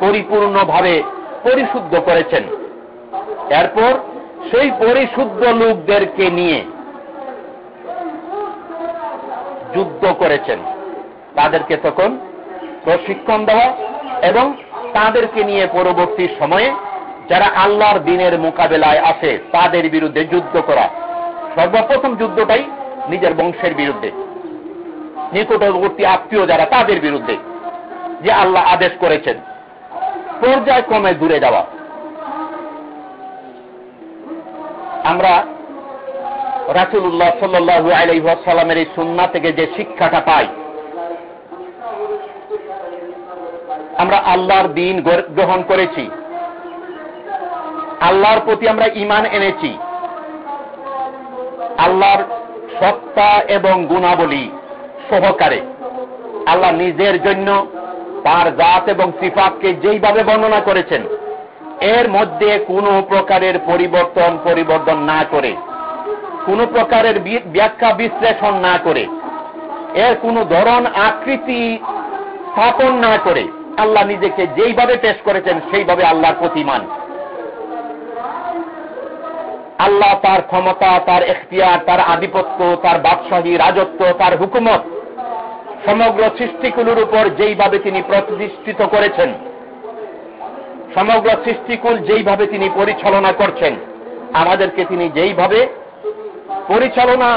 পরিপূর্ণভাবে পরিশুদ্ধ করেছেন। এরপর সেই পরিশুদ্ধ লোকদেরকে নিয়ে যুদ্ধ করেছেন। তাদেরকে তখন প্রশিক্ষণ দেওয়া এবং তাদেরকে নিয়ে পরবর্তী সময়ে যারা আল্লাহর দিনের মোকাবেলায় আছে, তাদের বিরুদ্ধে যুদ্ধ করা। সর্বপ্রথম যুদ্ধটাই নিজের বংশের বিরুদ্ধে। নিকটবর্তী আত্মীয় যারা, তাদের বিরুদ্ধে। যে আল্লাহ আদেশ করেছেন, পর্যায়ক্রমে দূরে যাওয়া। আমরা রাসুল্লাহ সাল্লু আলাইসাল্লামের এই সুন্না থেকে যে শিক্ষাটা পাই, আমরা আল্লাহর দিন গ্রহণ করেছি। আল্লাহর প্রতি আমরা ইমান এনেছি। আল্লাহর সত্তা এবং গুণাবলী সহকারে। আল্লাহ নিজের জন্য তার জাত এবং সিফাতকে যেইভাবে বর্ণনা করেছেন, এর মধ্যে কোনো প্রকারের পরিবর্তন পরিবর্তন না করে, কোন প্রকারের ব্যাখ্যা বিশ্লেষণ না করে, এর কোন ধরন, আকৃতি স্থাপন না করে আল্লাহ নিজেকে যেইভাবে পেশ করেছেন সেইভাবে আল্লাহর প্রতিমান। আল্লাহ তার ক্ষমতা, তার এখতিয়ার, তার আধিপত্য, তার বাদশাহী রাজত্ব, তার হুকুমত সমগ্র সৃষ্টিকুলের উপর যেইভাবে তিনি প্রতিষ্ঠিত করেছেন, সমগ্র সৃষ্টিকুল যেইভাবে তিনি পরিচালনা করছেন, আমাদেরকে তিনি যেইভাবে পরিচালনা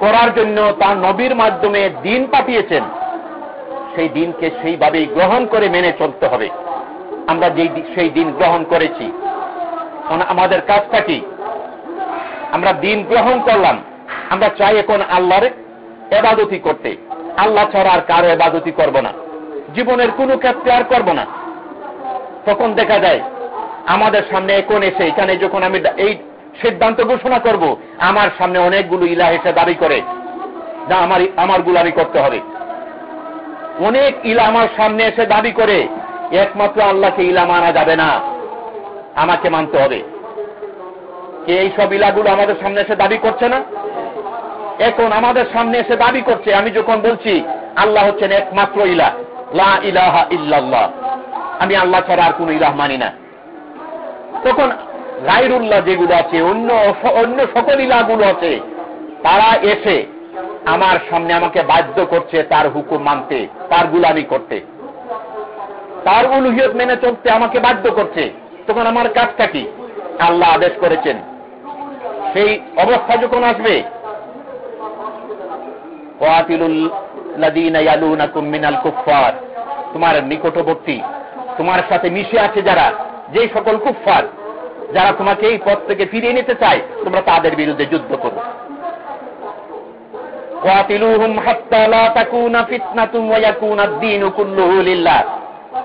করার জন্য তার নবীর মাধ্যমে দিন পাঠিয়েছেন, সেই দিনকে সেইভাবেই গ্রহণ করে মেনে চলতে হবে। আমরা যেই, সেই দিন গ্রহণ করেছি। আমাদের কাজটা কি? আমরা দিন গ্রহণ করলাম। আমরা চাই এখন আল্লাহর এবাদতি করতে। আল্লাহ ছাড়া আর কারও এবাদতি করব না। জীবনের কোনো ক্ষেত্রে আর করব না। তখন দেখা যায়, আমাদের সামনে এখন এসে এখানে যখন আমি এই সিদ্ধান্ত ঘোষণা করব, আমার সামনে অনেকগুলো ইলা এসে দাবি করে, যা আমার আমার গুলামি করতে হবে। অনেক ইলা আমার সামনে এসে দাবি করে, একমাত্র আল্লাহকে ইলা মানা যাবে না। আমাকে মানতে হবে। কে এইসব ইলাগুলো আমাদের সামনে এসে দাবি করছে না? এখন আমাদের সামনে এসে দাবি করছে, আমি যখন বলছি, আল্লাহ হচ্ছেন একমাত্র ইলা লা ইলাহা ইল্লাল্লাহ, আমি আল্লাহ ছাড়া আর কোন ইলাহ মানি না। তখন গাইরুল্লাহ যেগুলো আছে, অন্য অন্য সকল ইলাগুলো আছে, তারা এসে আমার সামনে আমাকে বাধ্য করছে তার হুকুম মানতে, তার গুলামি করতে। তার উলুহিয়ত মেনে চলতে আমাকে বাধ্য করছে। তখন আমার কাজটা কি? আল্লাহ আদেশ করেছেন সেই অবস্থা যখন আসবে তোমার নিকটবর্তী, তোমার সাথে মিশে আছে যারা যে সকল কুফার যারা তোমাকে এই পথ থেকে ফিরিয়ে নিতে চায়, তোমরা তাদের বিরুদ্ধে যুদ্ধ করো।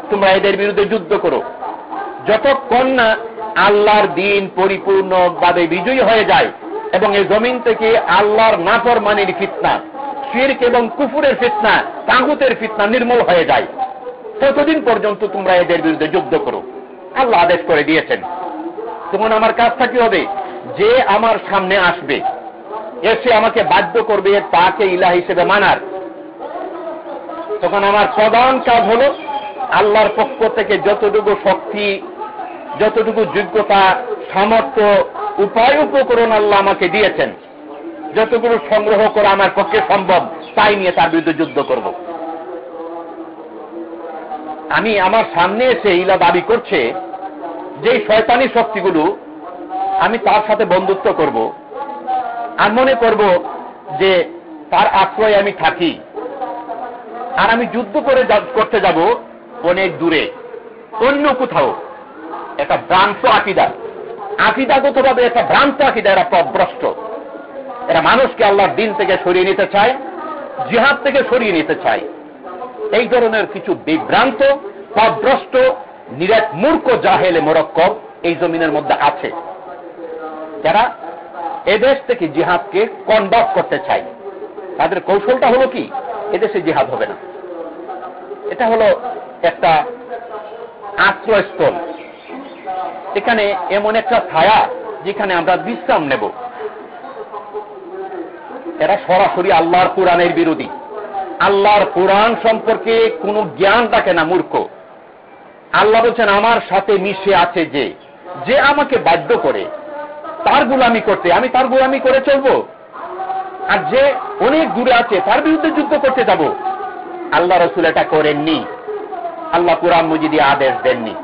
তোমরা এদের বিরুদ্ধে যুদ্ধ করো। যতক্ষণ না আল্লাহর দিন পরিপূর্ণভাবে বিজয়ী হয়ে যায় এবং এই জমিন থেকে আল্লাহর নাফর মানির ফিতনা, শির্ক এবং কুফুরের ফিতনা, তাগুতের ফিতনা নির্মূল হয়ে যায়। ততদিন পর্যন্ত তোমরা এদের বিরুদ্ধে যুদ্ধ করো। আল্লাহ আদেশ করে দিয়েছেন। তখন আমার কাজটা কি হবে? যে আমার সামনে আসবে এসে আমাকে বাধ্য করবে, তাকে ইলা হিসেবে মানার। তখন আমার প্রধান কাজ হল আল্লাহর পক্ষ থেকে যতটুকু শক্তি যতটুকু যোগ্যতা, সামর্থ্য, উপায় উপকরণ আল্লাহ আমাকে দিয়েছেন, যতগুলো সংগ্রহ করা আমার পক্ষে সম্ভব, তাই নিয়ে তার বিরুদ্ধে যুদ্ধ করব। আমি আমার সামনে এসে ইলা দাবি করছে যে শয়তানি শক্তিগুলো আমি তার সাথে বন্ধুত্ব করব, আর মনে করব যে তার আশ্রয়ে আমি থাকি, আর আমি যুদ্ধ করে করতে যাব অনেক দূরে, অন্য কোথাও। একটা ভ্রান্ত আকিদা। আকিদাগতভাবে একটা ভ্রান্ত আকিদা, এরা পভ্রষ্ট এরা মানুষকে আল্লাহর দিন থেকে সরিয়ে নিতে চায়, জিহাদ থেকে সরিয়ে নিতে চায়। এই ধরনের কিছু বিভ্রান্ত পভ্রষ্ট নিরেট মূর্খ, জাহেলে মোরক্কব এই জমিনের মধ্যে আছে। যারা এদেশ থেকে জিহাদকে কনভার্ট করতে চায়। তাদের কৌশলটা হলো কি? এদেশে জিহাদ হবে না। এটা হলো একটা আশ্রয়স্থল। এখানে এমন একটা ছায়া যেখানে আমরা বিশ্রাম নেব। এরা সরাসরি আল্লাহর কোরআনের বিরোধী। আল্লাহর কোরআন সম্পর্কে কোনো জ্ঞান থাকে না, মূর্খ। আল্লাহ বলছেন, আমার সাথে মিশে আছে যে যে আমাকে বাধ্য করে, তার গুলামি করতে আমি তার গুলামি করে চলব। আর যে অনেক দূরে আছে, তার বিরুদ্ধে যুদ্ধ করতে যাব। আল্লাহ রসুল এটা করেননি। আল্লাহ কুরান মুজিদি আদেশ দেননি।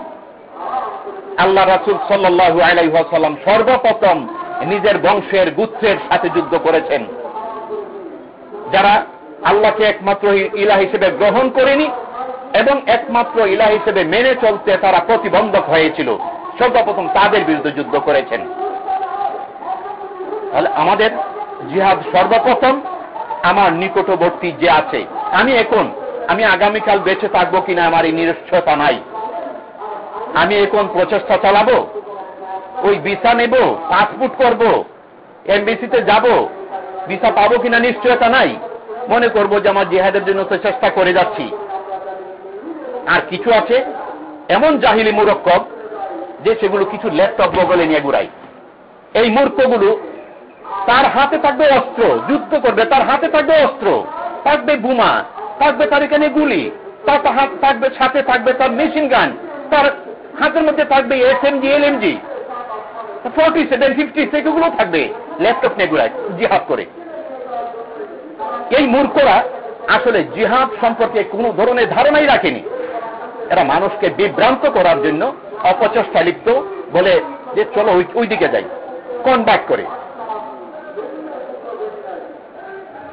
আল্লাহ রাসুল সাল্লু আলাইসাল্লাম সর্বপ্রথম নিজের বংশের গুত্রের সাথে যুদ্ধ করেছেন। যারা আল্লাহকে একমাত্র ইলা হিসেবে গ্রহণ করেনি এবং একমাত্র ইলা হিসেবে মেনে চলতে তারা প্রতিবন্ধক হয়েছিল, সর্বপ্রথম তাদের বিরুদ্ধে যুদ্ধ করেছেন। তাহলে আমাদের জিহাদ সর্বপ্রথম, আমার নিকটবর্তী যে আছে, আমি এখন, আমি আগামীকাল বেঁচে থাকব কিনা আমার এই নিরক্ষতা নাই। আমি এখন প্রচেষ্টা চালাবো? ওই ভিসা নেব? পাসপোর্ট করব? এমবিসিতে যাব? ভিসা পাবো কিনা নিশ্চয়তা নাই। মনে করব যে আমার জেহাদের জন্য তো চেষ্টা করে যাচ্ছি। আর কিছু আছে? এমন জাহিলি মুরক্কব যে সেগুলো কিছু ল্যাপটপ বগলে নিয়ে ঘুরাই এই মূর্খগুলো তার হাতে থাকবে অস্ত্র, যুদ্ধ করবে, তার হাতে থাকবে অস্ত্র। থাকবে বোমা, থাকবে তার এখানে গুলি, তার হাত থাকবে, সাথে থাকবে তার মেশিন গান তার হাতের মধ্যে থাকবে S M L M G. Forty seven, fifty সেগুলো থাকবে ল্যাপটপ ঘুরায়, জিহাদ করে। এই মূর্খরা আসলে জিহাদ সম্পর্কে কোন ধরনের ধারণাই রাখেনি। এরা মানুষকে বিভ্রান্ত করার জন্য অপচেষ্টা লিপ্ত বলে যে চলো ওই দিকে যাই কনভার্ট করে।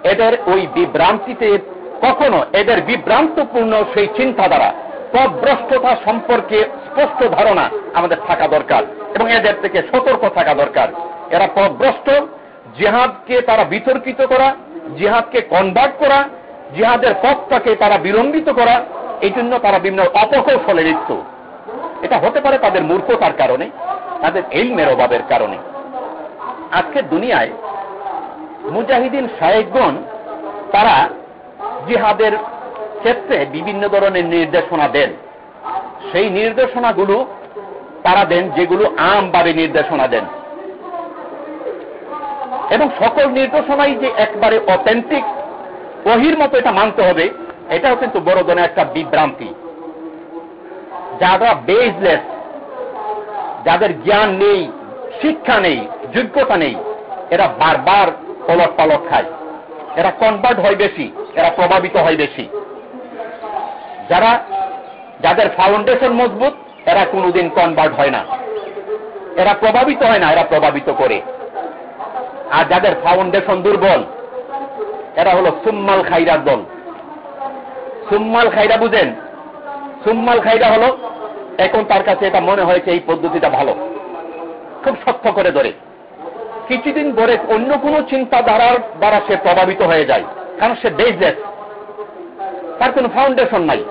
এদের ওই বিভ্রান্তিতে কখনো, এদের বিভ্রান্তপূর্ণ সেই চিন্তাধারা, পদভ্রষ্টতা সম্পর্কে স্পষ্ট ধারণা আমাদের থাকা দরকার এবং এদের থেকে সতর্ক থাকা দরকার। এরা পদভ্রষ্ট, জিহাদকে তারা বিতর্কিত করা, জিহাদকে কনভার্ট করা, জিহাদের পথটাকে তারা বিলম্বিত করা, এই জন্য তারা বিভিন্ন অপকৌশলে লিপ্ত। এটা হতে পারে তাদের মূর্খতার কারণে, তাদের এলমের অভাবের কারণে। আজকে দুনিয়ায় মুজাহিদিন সাহেবগণ তারা জিহাদের ক্ষেত্রে বিভিন্ন ধরনের নির্দেশনা দেন। সেই নির্দেশনাগুলো তারা দেন, যেগুলো আমভাবে নির্দেশনা দেন। এবং সকল নির্দেশনাই যে একবারে অথেন্টিক ওহির মতো এটা মানতে হবে, এটাও কিন্তু বড় ধরনের একটা বিভ্রান্তি। যারা বেজলেস যাদের জ্ঞান নেই, শিক্ষা নেই, যোগ্যতা নেই, এরা বারবার পলট পালট খায়। এরা কনভার্ট হয় বেশি, এরা প্রভাবিত হয় বেশি। যারা যাদের ফাউন্ডেশন মজবুত, এরা কোনোদিন কনভার্ট হয় না। এরা প্রভাবিত হয় না, এরা প্রভাবিত করে। আর যাদের ফাউন্ডেশন দুর্বল, এরা হলো সুম্মাল খাইরার দল। সুম্মাল খাইরা বুঝেন? সুম্মাল খাইরা হলো, এখন তার কাছে এটা মনে হয়েছে এই পদ্ধতিটা ভালো। খুব শক্ত করে ধরে। কিছুদিন পরে অন্য কোনো চিন্তাধারার দ্বারা সে প্রভাবিত হয়ে যায়, কারণ সে বেজলেস তার কোনো ফাউন্ডেশন নাই।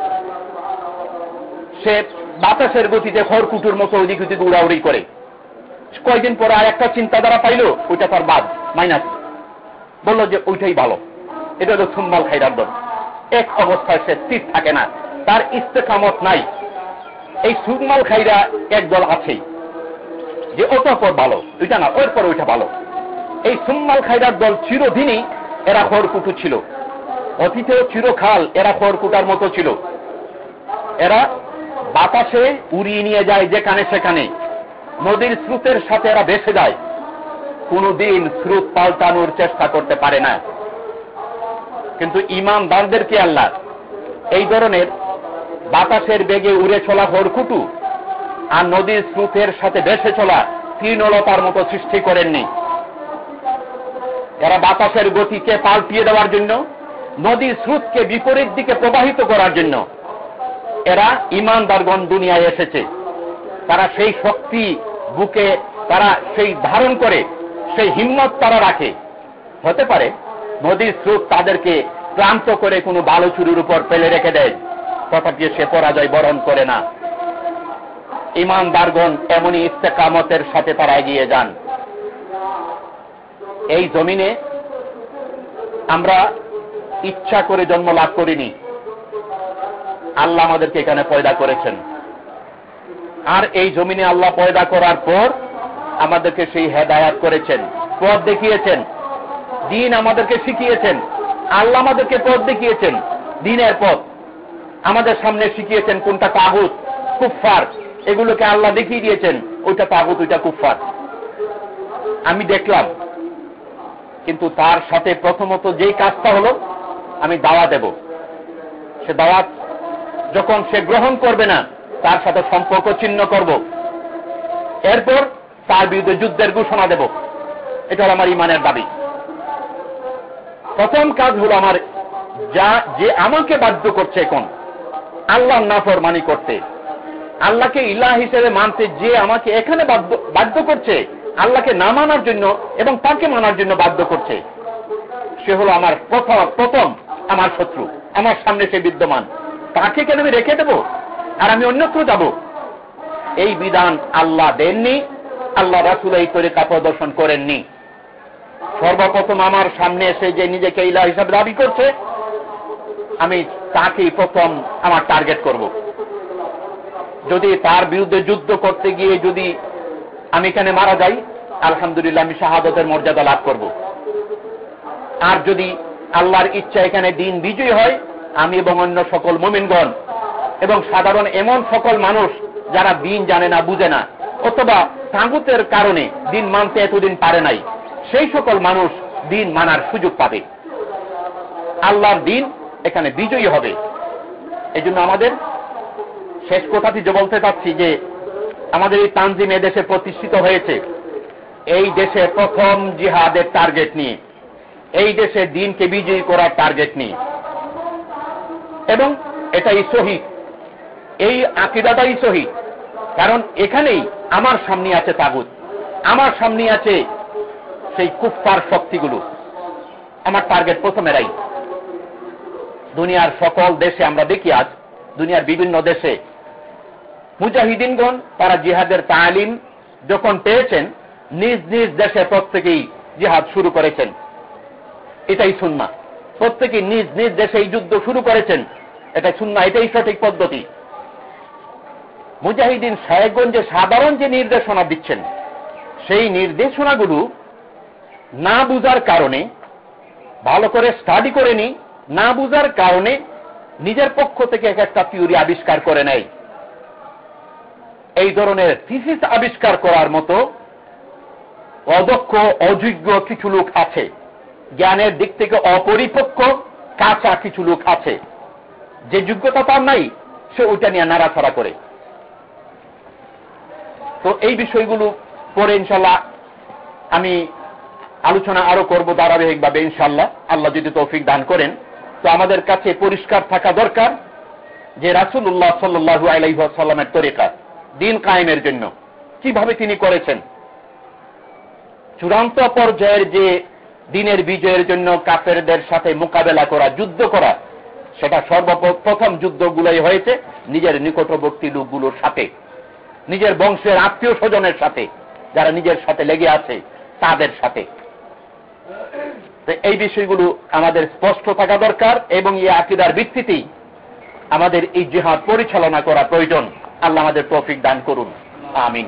সে বাতাসের গতিতে খড়কুটুর মতো ওদিক ওদিক উড়াউড়ি করে। কয়েকদিন পরে আর একটা চিন্তাধারা পাইল, ওইটা তার বাদ মাইনাস বলল যে ওইটাই ভালো। এটা হলো সুম্মাল খাইরার দল। এক অবস্থায় সে স্থির থাকে না, তার ইস্তেকামত নাই। এই সুম্মাল খাইরা এক দল আছেই, যে ওটা পর ভালো, ওইটা না, ওর পর ওইটা ভালো। এই সুম্মাল খাইরার দল চিরদিনই এরা খড়কুটু ছিল। অতীতেও চিরখাল এরা খড়কুটার মতো ছিল। এরা বাতাসে উড়িয়ে নিয়ে যায় যেখানে সেখানে। নদীর স্রোতের সাথে এরা ভেসে যায়। কোনদিন স্রোত পাল্টানোর চেষ্টা করতে পারে না। কিন্তু ইমানদারদেরকে আল্লাহ, এই ধরনের বাতাসের বেগে উড়ে চলা হরকুটু আর নদীর স্রোতের সাথে ভেসে চলা তৃণলতার মতো সৃষ্টি করেননি। এরা বাতাসের গতিকে পাল্টিয়ে দেওয়ার জন্য, নদীর স্রোতকে বিপরীত দিকে প্রবাহিত করার জন্য এরা ইমানদারগণ দুনিয়ায় এসেছে। তারা সেই শক্তি বুকে তারা সেই ধারণ করে, সেই হিম্মত তারা রাখে। হতে পারে নদীর স্রোত তাদেরকে ক্লান্ত করে কোনো বালুচুরির উপর ফেলে রেখে দেয়। তথাপি সে পরাজয় বরণ করে না। ইমানদারগণ এমনই ইস্তেকামতের সাথে তারা এগিয়ে যান। এই জমিনে আমরা ইচ্ছা করে জন্ম লাভ করিনি। আল্লাহ আমাদেরকে এখানে পয়দা করেছেন। আর এই জমিনে আল্লাহ পয়দা করার পর আমাদেরকে সেই হেদায়াত করেছেন, পথ দেখিয়েছেন, দিন আমাদেরকে শিখিয়েছেন, আল্লাহ আমাদেরকে পথ দেখিয়েছেন, দিনের পথ। আমাদের সামনে শিখিয়েছেন কোনটা তাহুত কুফফার, এগুলোকে আল্লাহ দেখিয়ে দিয়েছেন, ওইটা তাগুত, ওইটা কুফফার। আমি দেখলাম, কিন্তু তার সাথে প্রথমত যেই কাজটা হলো, আমি দাওয়া দেব। সে দাওয়াত যখন সে গ্রহণ করবে না, তার সাথে সম্পর্ক ছিন্ন করব। এরপর তার বিরুদ্ধে যুদ্ধের ঘোষণা দেব। এটা হলো আমার ইমানের দাবি। প্রথম কাজ হলো আমার যা, যে আমাকে বাধ্য করছে এখন আল্লাহ নাফরমানি করতে। আল্লাহকে ইলাহ হিসেবে মানতে যে আমাকে এখানে বাধ্য করছে, আল্লাহকে না মানার জন্য এবং তাকে মানার জন্য বাধ্য করছে। সে হলো আমার প্রথম প্রথম আমার শত্রু, আমার সামনে সে বিদ্যমান। তাকে কেন আমি রেখে দেব, আর আমি অন্যত্র যাব। এই বিধান আল্লাহ দেননি, আল্লাহ রাসুল এই তরিকা প্রদর্শন করেননি। সর্বপ্রথম আমার সামনে এসে যে নিজেকে ইলা হিসাবে দাবি করছে, আমি তাকেই প্রথম আমার টার্গেট করব। যদি তার বিরুদ্ধে যুদ্ধ করতে গিয়ে যদি আমি এখানে মারা যাই, আলহামদুলিল্লাহ আমি শাহাদতের মর্যাদা লাভ করব। আর যদি আল্লাহর ইচ্ছা এখানে দিন বিজয়ী হয় আমি এবং অন্য সকল মোমিনগণ এবং সাধারণ এমন সকল মানুষ যারা দিন জানে না, বুঝে না, অথবা তাগুতের কারণে দিন মানতে এতদিন পারে নাই, সেই সকল মানুষ দিন মানার সুযোগ পাবে। আল্লাহর দিন এখানে বিজয়ী হবে। এজন্য আমাদের শেষ কথাটি যে বলতে চাচ্ছি যে আমাদের এই তানজিম দেশে প্রতিষ্ঠিত হয়েছে। এই দেশে প্রথম জিহাদের টার্গেট নিয়ে, এই দেশে দিনকে বিজয়ী করার টার্গেট নিয়ে। এবং এটাই সহি। এই আকিদাটাই সহি। কারণ এখানেই আমার সামনে আছে তাগুত। আমার সামনে আছে সেই কুফার শক্তিগুলো। আমার টার্গেট প্রথম এরাই দুনিয়ার সকল দেশে আমরা দেখি আজ, দুনিয়ার বিভিন্ন দেশে। মুজাহিদিনগণ তারা জিহাদের তালিম যখন পেয়েছেন, নিজ নিজ দেশে প্রত্যেকেই জিহাদ শুরু করেছেন। এটাই সুন্না প্রত্যেকে নিজ নিজ দেশে এই যুদ্ধ শুরু করেছেন। এটাই সুন্না এটাই সঠিক পদ্ধতি। মুজাহিদিন সাহেবগঞ্জে সাধারণ যে নির্দেশনা দিচ্ছেন, সেই নির্দেশনাগুলো না বুঝার কারণে, ভালো করে স্টাডি করে নি, না বুঝার কারণে নিজের পক্ষ থেকে এক একটা থিওরি আবিষ্কার করে নেয়। এই ধরনের থিসিস আবিষ্কার করার মতো অদক্ষ, অযোগ্য কিছু লোক আছে। জ্ঞানের দিক থেকে অপরিপক্ক, কাঁচা কিছু লোক আছে। যে যোগ্যতা তার নাই, সে ওইটা নিয়ে নাড়াছড়া করে। তো এই বিষয়গুলো পরে ইনশাল্লাহ আমি আলোচনা আরও করব ধারাবাহিকভাবে ইনশাল্লাহ আল্লাহ যদি তৌফিক দান করেন। তো আমাদের কাছে পরিষ্কার থাকা দরকার যে রাসুল্লাহ সাল্লু আলাইসাল্লামের তরিকা, দিন কায়েমের জন্য। কীভাবে তিনি করেছেন? চূড়ান্ত পর্যায়ের যে দিনের বিজয়ের জন্য কাফেরদের সাথে মোকাবেলা করা, যুদ্ধ করা, সেটা সর্বপ্রথম যুদ্ধগুলোই হয়েছে নিজের নিকটবর্তী লোকগুলোর সাথে। নিজের বংশের আত্মীয় স্বজনের সাথে, যারা নিজের সাথে লেগে আছে, তাদের সাথে। এই বিষয়গুলো আমাদের স্পষ্ট থাকা দরকার এবং এই আকিদার ভিত্তিতেই আমাদের এই জিহাদ পরিচালনা করা প্রয়োজন। আল্লাহ আমাদের তৌফিক দান করুন। আমিন।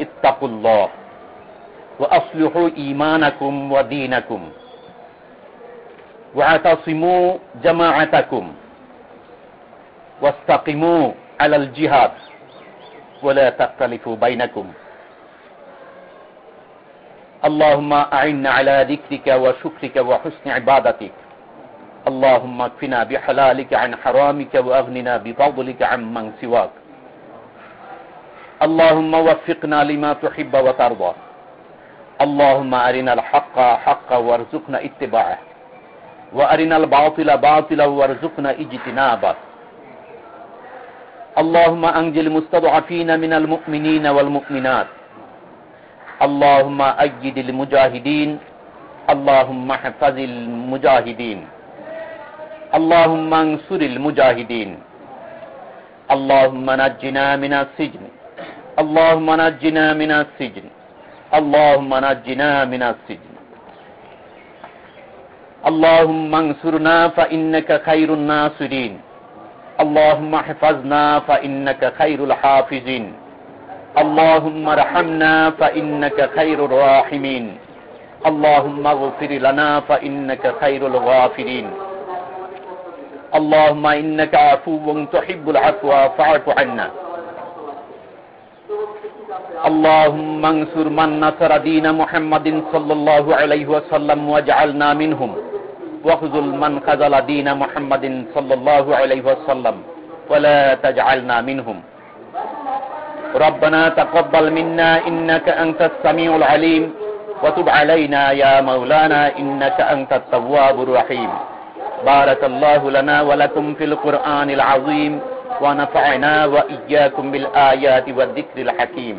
اتقوا الله وأصلحوا إيمانكم ودينكم واعتصموا جماعتكم واستقموا على الجهاد ولا تختلفوا بينكم. اللهم أعنا على ذكرك وشكرك وحسن عبادتك. اللهم اكفنا بحلالك عن حرامك وأغننا بفضلك عن من سواك. اللهم وفقنا لما تحب وترضى اللهم أرنا الحق حقا وارزقنا اتباعه وأرنا الباطل باطلا وارزقنا اجتنابه اللهم أنجي المستضعفين من المؤمنين والمؤمنات اللهم أيد المجاهدين اللهم احفظ المجاهدين اللهم انصر المجاهدين اللهم نجنا من السجن اللهم نجنا من السجن اللهم نجنا من السجن اللهم انصرنا فإنك خير الناصرين اللهم احفظنا فإنك خير الحافظين اللهم ارحمنا فإنك خير الراحمين اللهم اغفر لنا فإنك خير الغافرين اللهم إنك عفو تحب العفو فاعف عنا اللهم انصر من نصر دين محمد صلى الله عليه وسلم واجعلنا منهم. واخذل من خذل دين محمد صلى الله عليه وسلم ولا تجعلنا منهم. ربنا تقبل منا إنك أنت السميع العليم. وتب علينا يا مولانا إنك أنت التواب الرحيم. بارك الله لنا ولكم في القرآن العظيم ونفعنا وإياكم بالآيات والذكر الحكيم.